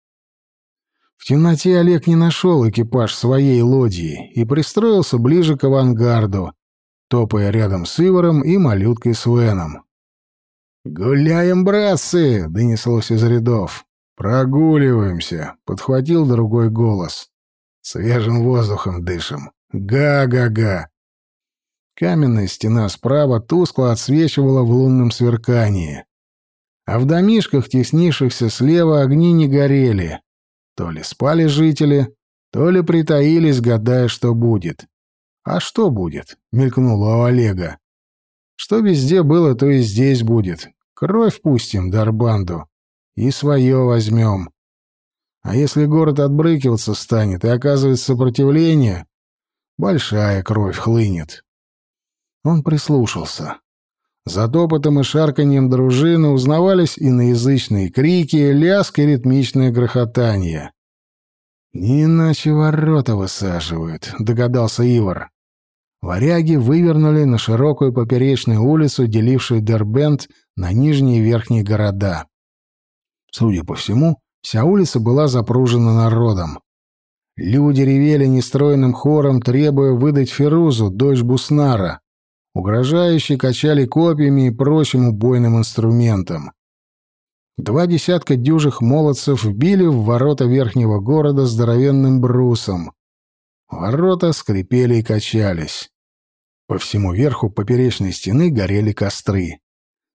[SPEAKER 1] В темноте Олег не нашел экипаж своей лодьи и пристроился ближе к авангарду, топая рядом с Иваром и малюткой Свеном. «Гуляем, братцы!» — донеслось из рядов. «Прогуливаемся!» — подхватил другой голос. «Свежим воздухом дышим! Га-га-га!» Каменная стена справа тускло отсвечивала в лунном сверкании. А в домишках, теснившихся слева, огни не горели. То ли спали жители, то ли притаились, гадая, что будет. «А что будет?» — мелькнуло у Олега. «Что везде было, то и здесь будет. Кровь пустим, Дарбанду, и свое возьмем. А если город отбрыкиваться станет и оказывает сопротивление, большая кровь хлынет». Он прислушался.
[SPEAKER 2] За топотом и шарканьем дружины узнавались иноязычные крики, лязг и ритмичное грохотание. «Не иначе ворота высаживают», — догадался Ивар. Варяги вывернули на широкую поперечную улицу, делившую Дербент на нижние и верхние города. Судя по всему, вся улица была запружена народом. Люди ревели нестроенным хором, требуя выдать Ферузу, дочь Буснара. Угрожающие качали копьями и прочим убойным инструментом. Два десятка дюжих молодцев били в ворота верхнего города здоровенным брусом. Ворота скрипели и качались. По всему верху поперечной стены горели костры.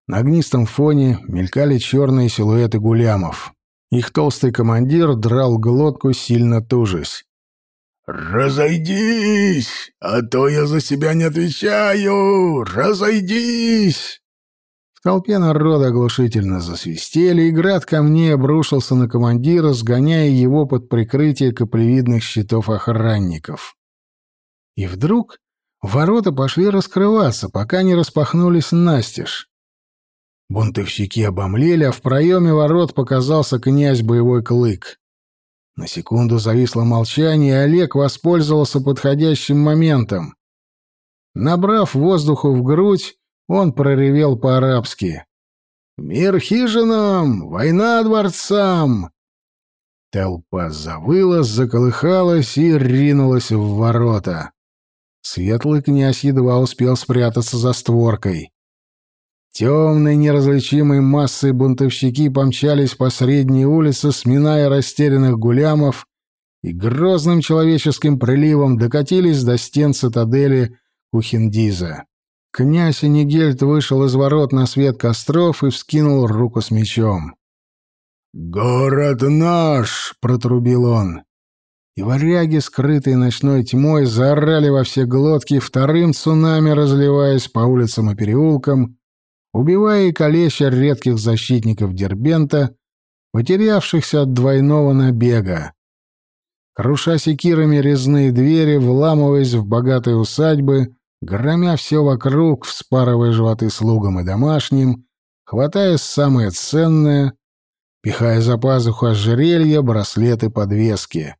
[SPEAKER 2] На огнистом фоне мелькали черные силуэты гулямов. Их толстый командир драл глотку, сильно тужась.
[SPEAKER 3] «Разойдись, а то я за себя не отвечаю! Разойдись!»
[SPEAKER 2] В толпе народа оглушительно засвистели, и град камней обрушился на командира, сгоняя его под прикрытие каплевидных щитов охранников. И вдруг ворота пошли раскрываться, пока не распахнулись настежь. Бунтовщики обомлели, а в проеме ворот показался князь Боевой Клык. На секунду зависло молчание, и Олег воспользовался подходящим моментом. Набрав воздуху в грудь, он проревел по-арабски. «Мир хижинам! Война дворцам!» Толпа завыла, заколыхалась и ринулась в ворота. Светлый князь едва успел спрятаться за створкой. Темной неразличимой массой бунтовщики помчались по средней улице, сминая растерянных гулямов, и грозным человеческим приливом докатились до стен цитадели Кухиндиза. Князь Энигельд вышел из ворот на свет костров и вскинул руку с мечом.
[SPEAKER 3] «Город наш!» — протрубил он.
[SPEAKER 2] И варяги, скрытые ночной тьмой, заорали во все глотки, вторым цунами разливаясь по улицам и переулкам, убивая и калеча редких защитников Дербента, потерявшихся от двойного набега. Круша секирами резные двери, вламываясь в богатые усадьбы, громя все вокруг, вспарывая животы слугам и домашним, хватая самое ценное, пихая за пазуху ожерелья, браслеты, подвески.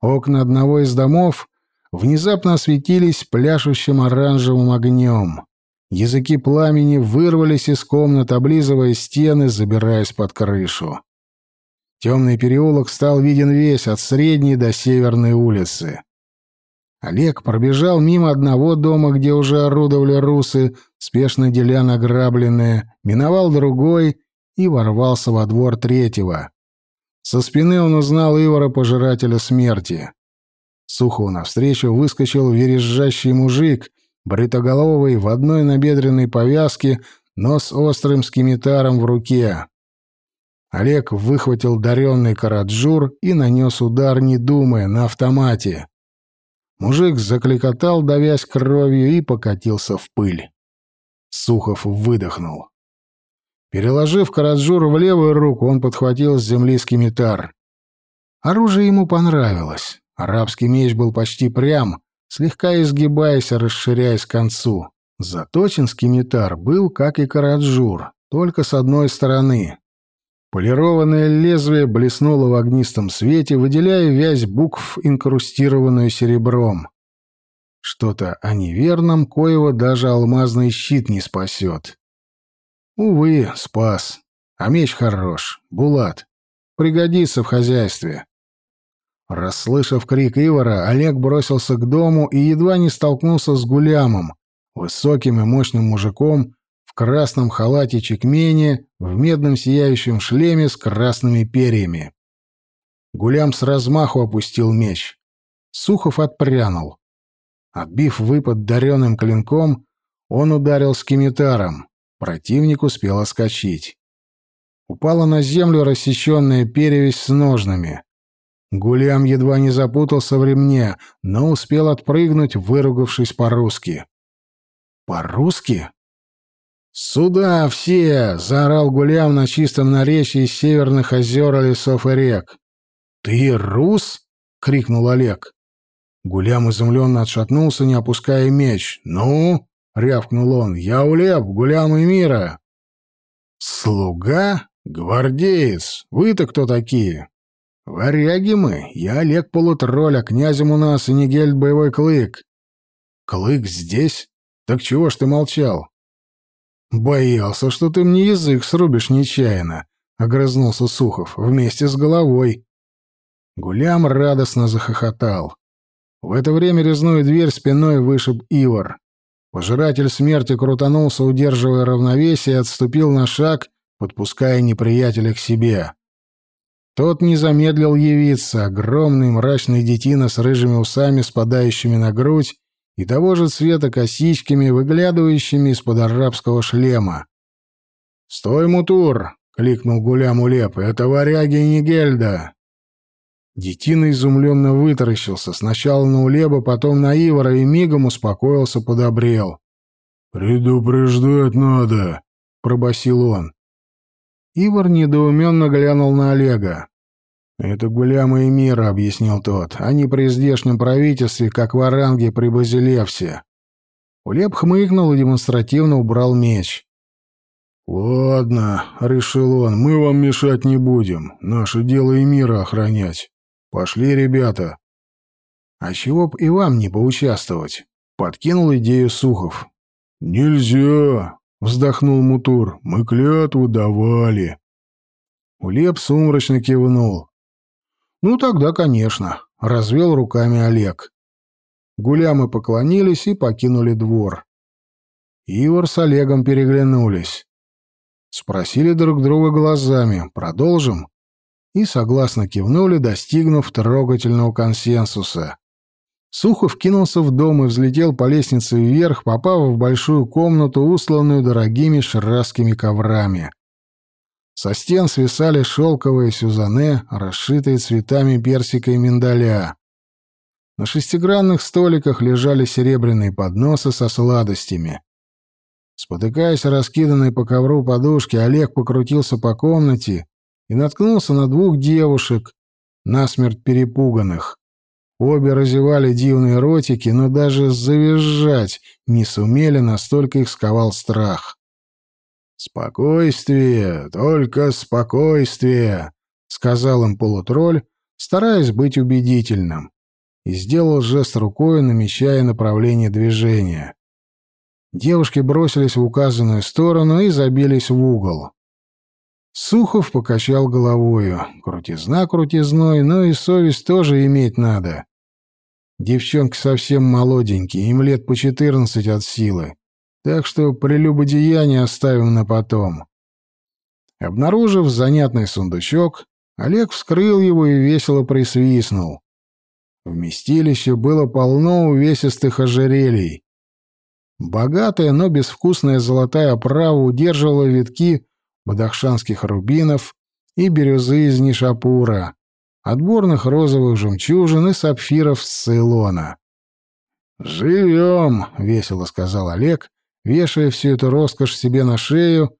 [SPEAKER 2] Окна одного из домов внезапно осветились пляшущим оранжевым огнем. Языки пламени вырвались из комнат, облизывая стены, забираясь под крышу. Темный переулок стал виден весь, от средней до северной улицы. Олег пробежал мимо одного дома, где уже орудовали русы, спешно деля награбленные, миновал другой и ворвался во двор третьего. Со спины он узнал Ивара, пожирателя смерти. Сухо навстречу выскочил верезжащий мужик бритоголовый, в одной набедренной повязке, но с острым скимитаром в руке. Олег выхватил даренный караджур и нанес удар, не думая, на автомате. Мужик закликотал, давясь кровью, и покатился в пыль. Сухов выдохнул. Переложив караджур в левую руку, он подхватил с земли скимитар. Оружие ему понравилось. Арабский меч был почти прям, слегка изгибаясь расширяясь к концу. Заточен скимитар был, как и караджур, только с одной стороны. Полированное лезвие блеснуло в огнистом свете, выделяя вязь букв, инкрустированную серебром. Что-то о неверном, коего даже алмазный щит не спасет. Увы, спас. А меч хорош. Булат. Пригодится в хозяйстве. Расслышав крик Ивара, Олег бросился к дому и едва не столкнулся с Гулямом, высоким и мощным мужиком в красном халате чекмене, в медном сияющем шлеме с красными перьями. Гулям с размаху опустил меч. Сухов отпрянул. Отбив выпад даренным клинком, он ударил скимитаром. Противник успел оскочить. Упала на землю рассеченная перевесь с ножнами. Гулям едва не запутался в ремне, но успел отпрыгнуть, выругавшись по-русски. «По-русски?» «Сюда все!» — заорал Гулям на чистом наречии северных озер, лесов и рек. «Ты рус?» — крикнул Олег. Гулям изумленно отшатнулся, не опуская меч. «Ну?» — рявкнул он. «Я Улеп, гулям и мира!» «Слуга? Гвардеец? Вы-то кто такие?» «Варяги мы. Я Олег Полутроль, а князем у нас и Нигельд Боевой Клык». «Клык здесь? Так чего ж ты молчал?» «Боялся, что ты мне язык срубишь нечаянно», — огрызнулся Сухов, — «вместе с головой». Гулям радостно захохотал. В это время резную дверь спиной вышиб Ивар. Пожиратель смерти крутанулся, удерживая равновесие, отступил на шаг, подпуская неприятеля к себе. Тот не замедлил явиться, огромный мрачный детина с рыжими усами, спадающими на грудь, и того же цвета косичками, выглядывающими из-под арабского шлема. «Стой, Мутур!» — кликнул Гулям Улеп. «Это варяги Нигельда!» Детина изумленно вытаращился, сначала на Улеба, потом на Ивара, и мигом успокоился, подобрел.
[SPEAKER 3] «Предупреждать надо!» — пробасил он.
[SPEAKER 2] Ивар недоуменно глянул на Олега. «Это Гуляма и Мира», — объяснил тот. «Они при здешнем правительстве, как в Оранге при Базилевсе». Улеп хмыкнул и демонстративно убрал меч.
[SPEAKER 3] «Ладно», — решил он, — «мы вам мешать не будем. Наше дело и мира охранять. Пошли, ребята.
[SPEAKER 2] А чего б и вам не поучаствовать? Подкинул идею Сухов.
[SPEAKER 3] Нельзя, вздохнул Мутур. Мы клятву давали.
[SPEAKER 2] Улеп сумрачно кивнул. Ну тогда, конечно, развел руками Олег. Гулямы поклонились и покинули двор. Ивар с Олегом переглянулись. Спросили друг друга глазами. Продолжим? и согласно кивнули, достигнув трогательного консенсуса. Сухов кинулся в дом и взлетел по лестнице вверх, попав в большую комнату, усланную дорогими шерастскими коврами. Со стен свисали шелковые сюзане, расшитые цветами персика и миндаля. На шестигранных столиках лежали серебряные подносы со сладостями. Спотыкаясь раскиданной по ковру подушки, Олег покрутился по комнате и наткнулся на двух девушек, насмерть перепуганных. Обе разевали дивные ротики, но даже завизжать не сумели, настолько их сковал страх. «Спокойствие, только спокойствие», — сказал им полутролль, стараясь быть убедительным, и сделал жест рукой, намечая направление движения. Девушки бросились в указанную сторону и забились в угол. Сухов покачал головою. Крутизна крутизной, но и совесть тоже иметь надо. Девчонки совсем молоденькие, им лет по четырнадцать от силы. Так что прелюбодеяние оставим на потом. Обнаружив занятный сундучок, Олег вскрыл его и весело присвистнул. Вместилище было полно увесистых ожерелий. Богатая, но безвкусная золотая оправа удерживала витки бадахшанских рубинов и бирюзы из Нишапура, отборных розовых жемчужин и сапфиров с Цейлона. «Живем!» — весело сказал Олег, вешая всю эту роскошь себе на шею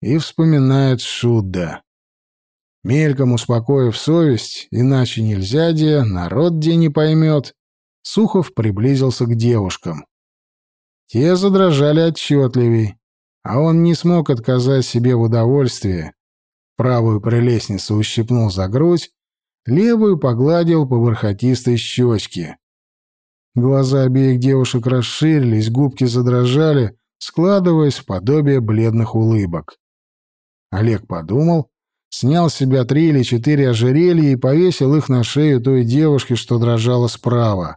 [SPEAKER 2] и вспоминает Шудда. Мельком успокоив совесть, иначе нельзя, где, народ где не поймет, Сухов приблизился к девушкам. Те задрожали отчетливей а он не смог отказать себе в удовольствии. Правую прелестницу ущипнул за грудь, левую погладил по бархатистой щечке. Глаза обеих девушек расширились, губки задрожали, складываясь в подобие бледных улыбок. Олег подумал, снял с себя три или четыре ожерелья и повесил их на шею той девушки, что дрожала справа.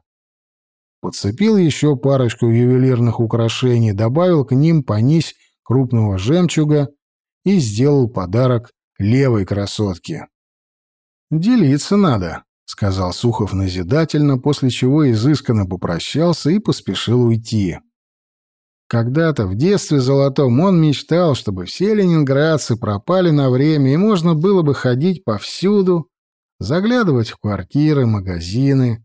[SPEAKER 2] Подцепил еще парочку ювелирных украшений, добавил к ним по нись крупного жемчуга и сделал подарок левой красотке. «Делиться надо», — сказал Сухов назидательно, после чего изысканно попрощался и поспешил уйти. Когда-то в детстве золотом он мечтал, чтобы все ленинградцы пропали на время, и можно было бы ходить повсюду, заглядывать в квартиры, магазины,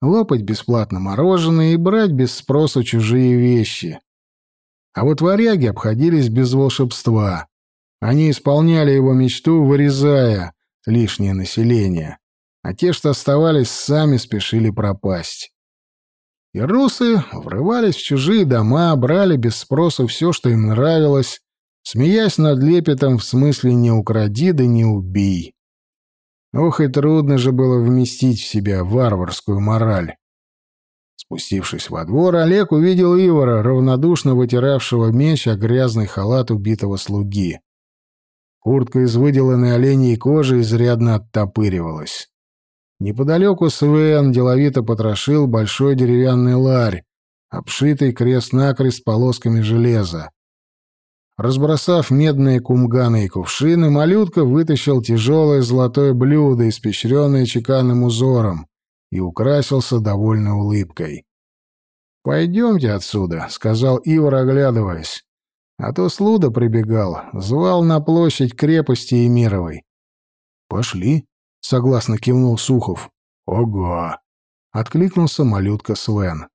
[SPEAKER 2] лопать бесплатно мороженое и брать без спроса чужие вещи. А вот варяги обходились без волшебства. Они исполняли его мечту, вырезая лишнее население, а те, что оставались, сами спешили пропасть. И русы врывались в чужие дома, брали без спроса все, что им нравилось, смеясь над лепетом в смысле «не укради да не убей». Ох, и трудно же было вместить в себя варварскую мораль. Спустившись во двор, Олег увидел Ивара, равнодушно вытиравшего меч о грязный халат убитого слуги. Куртка из выделанной оленей кожи изрядно оттопыривалась. Неподалеку Свен деловито потрошил большой деревянный ларь, обшитый крест-накрест полосками железа. Разбросав медные кумганы и кувшины, малютка вытащил тяжелое золотое блюдо, испещренное чеканным узором, и украсился довольной улыбкой. «Пойдемте отсюда», — сказал Ивар, оглядываясь. А то Слуда прибегал, звал на площадь крепости Эмировой. «Пошли», — согласно кивнул Сухов. «Ого!» — откликнулся малютка Свен.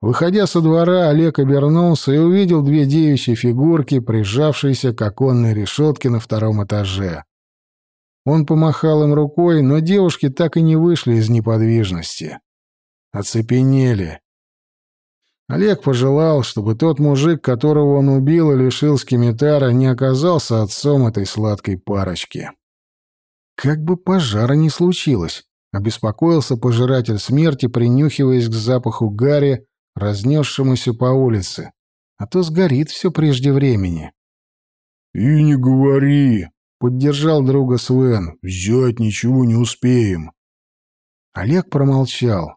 [SPEAKER 2] Выходя со двора, Олег обернулся и увидел две девичьи фигурки, прижавшиеся к оконной решетке на втором этаже. Он помахал им рукой, но девушки так и не вышли из неподвижности. Оцепенели. Олег пожелал, чтобы тот мужик, которого он убил и лишил скимитара, не оказался отцом этой сладкой парочки. Как бы пожара не случилось, обеспокоился пожиратель смерти, принюхиваясь к запаху гари, разнесшемуся по улице. А то сгорит все прежде времени.
[SPEAKER 3] «И не говори!»
[SPEAKER 2] — поддержал друга Свен.
[SPEAKER 3] «Взять ничего не успеем».
[SPEAKER 2] Олег промолчал.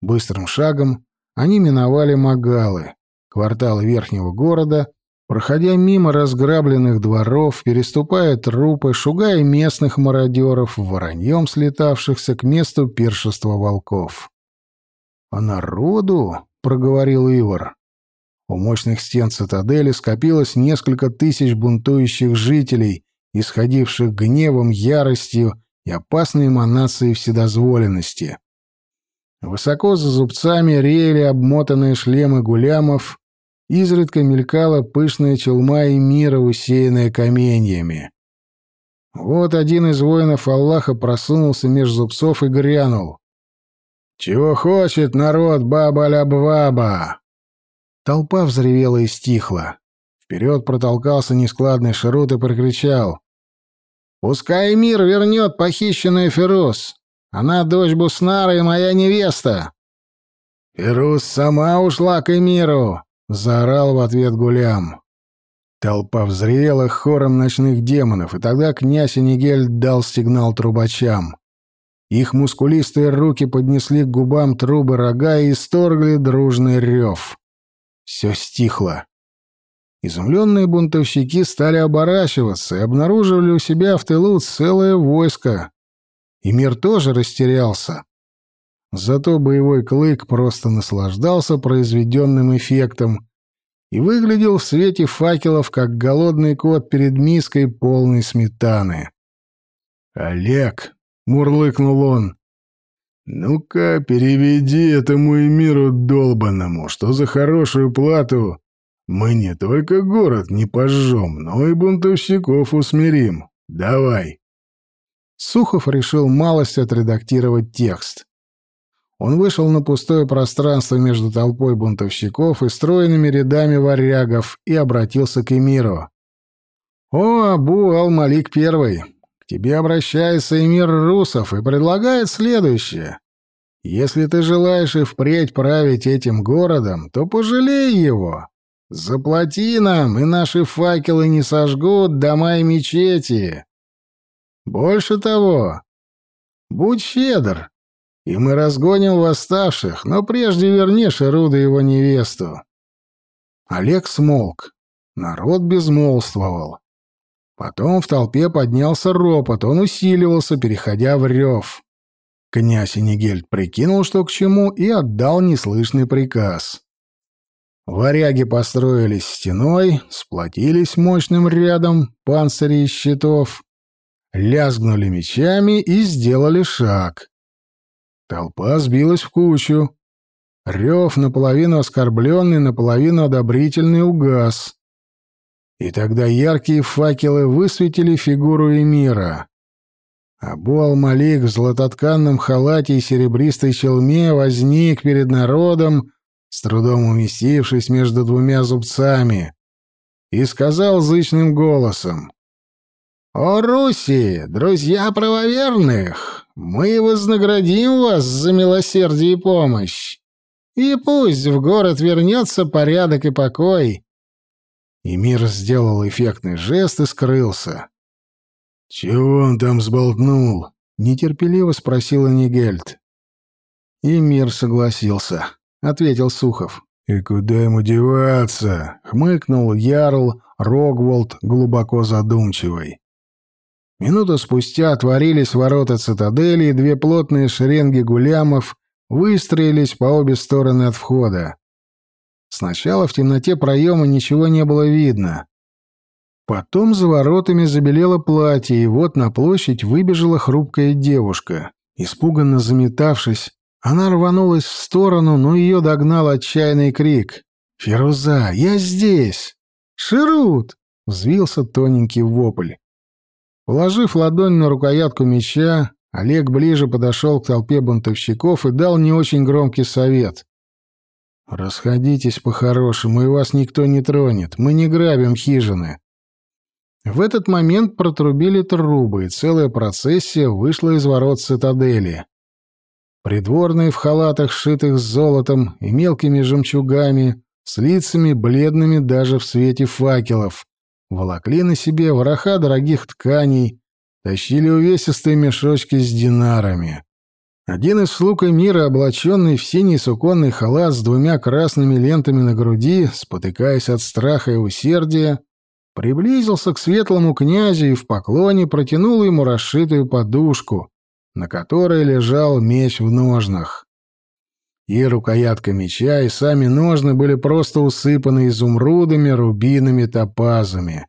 [SPEAKER 2] Быстрым шагом они миновали Магалы, кварталы верхнего города, проходя мимо разграбленных дворов, переступая трупы, шугая местных мародеров, вороньем слетавшихся к месту пиршества волков. «А народу?» — проговорил Ивар. У мощных стен цитадели скопилось несколько тысяч бунтующих жителей, исходивших гневом, яростью и опасной эманацией вседозволенности. Высоко за зубцами реяли обмотанные шлемы гулямов, изредка мелькала пышная челма и мира, усеянная каменьями. Вот один из воинов Аллаха просунулся меж зубцов и грянул. «Чего хочет народ, баба-ля-баба?» Толпа взревела и стихла. Вперед протолкался нескладный шарут и прокричал. «Пускай мир вернет похищенную Ферус! Она дочь Буснара и моя невеста!» «Ферус сама ушла к Эмиру!» — заорал в ответ Гулям. Толпа взревела хором ночных демонов, и тогда князь Энигель дал сигнал трубачам. Их мускулистые руки поднесли к губам трубы рога и исторгли дружный рев. Все стихло. Изумленные бунтовщики стали оборачиваться и обнаруживали у себя в тылу целое войско. И мир тоже растерялся. Зато боевой клык просто наслаждался произведенным эффектом и выглядел в свете факелов, как голодный кот перед миской полной сметаны. «Олег!» — мурлыкнул он. «Ну-ка, переведи этому миру долбанному, что за хорошую плату мы не только город не пожжем, но и бунтовщиков усмирим. Давай!» Сухов решил малость отредактировать текст. Он вышел на пустое пространство между толпой бунтовщиков и стройными рядами варягов и обратился к эмиру. «О, Абу Ал-Малик Первый, тебе обращается эмир Русов и предлагает следующее. Если ты желаешь и впредь править этим городом, то пожалей его. Заплати нам, и наши факелы не сожгут дома и мечети. Больше того, будь щедр, и мы разгоним восставших, но прежде верни Шеруда его невесту». Олег смолк. Народ безмолвствовал. Потом в толпе поднялся ропот, он усиливался, переходя в рев. Князь Энигельд прикинул, что к чему, и отдал неслышный приказ. Варяги построились стеной, сплотились мощным рядом панцирей и щитов, лязгнули мечами и сделали шаг. Толпа сбилась в кучу. Рев, наполовину оскорбленный, наполовину одобрительный, угас. И тогда яркие факелы высветили фигуру Эмира. Абу Ал-Малик в златотканном халате и серебристой челме возник перед народом, с трудом уместившись между двумя зубцами, и сказал зычным голосом «О, Руси, друзья правоверных, мы вознаградим вас за милосердие и помощь, и пусть в город вернется порядок и покой». И мир сделал эффектный жест и скрылся.
[SPEAKER 3] «Чего он там сболтнул?»
[SPEAKER 2] — нетерпеливо спросила Нигельд. И мир согласился, — ответил Сухов.
[SPEAKER 3] «И куда ему деваться?» — хмыкнул Ярл Рогволд, глубоко задумчивый.
[SPEAKER 2] Минуту спустя отворились ворота цитадели, и две плотные шеренги гулямов выстроились по обе стороны от входа. Сначала в темноте проема ничего не было видно. Потом за воротами забелело платье, и вот на площадь выбежала хрупкая девушка. Испуганно заметавшись, она рванулась в сторону, но ее догнал отчаянный крик. «Феруза, я здесь!» «Ширут!» — взвился тоненький вопль. Положив ладонь на рукоятку меча, Олег ближе подошел к толпе бунтовщиков и дал не очень громкий совет. «Расходитесь по-хорошему, и вас никто не тронет. Мы не грабим хижины. В этот момент протрубили трубы, и целая процессия вышла из ворот цитадели. Придворные в халатах, сшитых с золотом и мелкими жемчугами, с лицами бледными даже в свете факелов, волокли на себе вороха дорогих тканей, тащили увесистые мешочки с динарами. Один из слуг мира, облаченный в синий суконный халат с двумя красными лентами на груди, спотыкаясь от страха и усердия, приблизился к светлому князю и в поклоне протянул ему расшитую подушку, на которой лежал меч в ножнах. И рукоятка меча, и сами ножны были просто усыпаны изумрудами, рубинами, топазами.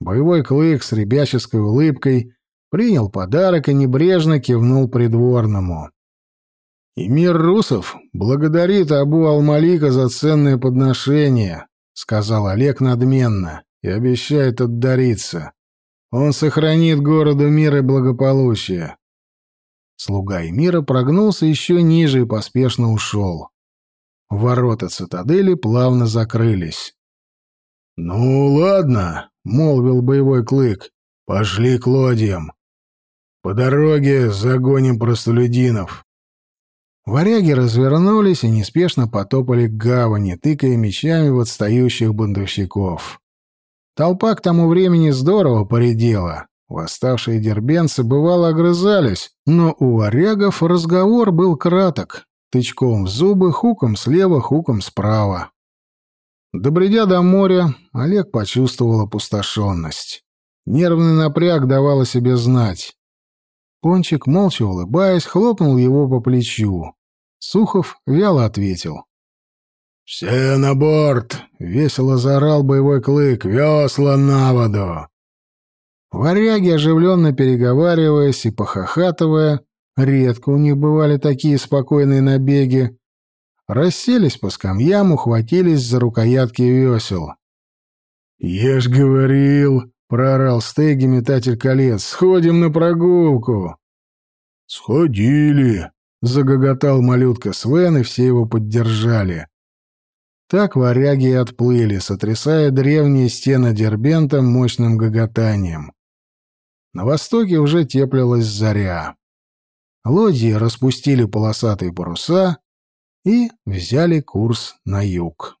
[SPEAKER 2] Боевой клык с ребяческой улыбкой принял подарок и небрежно кивнул придворному. «И мир русов благодарит Абу Алмалика за ценное подношение», — сказал Олег надменно и обещает отдариться. Он сохранит городу мир и благополучие. Слуга Эмира прогнулся еще ниже и поспешно ушел. Ворота цитадели плавно закрылись.
[SPEAKER 3] «Ну, ладно», — молвил боевой клык, — «пошли к лодьям. По дороге загоним простолюдинов».
[SPEAKER 2] Варяги развернулись и неспешно потопали к гавани, тыкая мечами в отстающих бунтовщиков. Толпа к тому времени здорово поредела. Восставшие дербенцы бывало огрызались, но у варягов разговор был краток. Тычком в зубы, хуком слева, хуком справа. Добредя до моря, Олег почувствовал опустошенность. Нервный напряг давал о себе знать. Пончик, молча улыбаясь, хлопнул его по плечу. Сухов вяло ответил.
[SPEAKER 3] «Все на борт!» — весело заорал боевой клык. «Весла на воду!»
[SPEAKER 2] Варяги, оживленно переговариваясь и похохатывая, редко у них бывали такие спокойные набеги, расселись по скамьям, ухватились за рукоятки весел.
[SPEAKER 3] «Я ж говорил!» — проорал Стеги метатель колец. «Сходим на прогулку!»
[SPEAKER 2] «Сходили!» — загоготал малютка Свен, и все его поддержали. Так варяги и отплыли, сотрясая древние стены Дербента мощным гоготанием. На востоке уже теплилась заря. Лодьи распустили полосатые паруса и взяли курс на юг.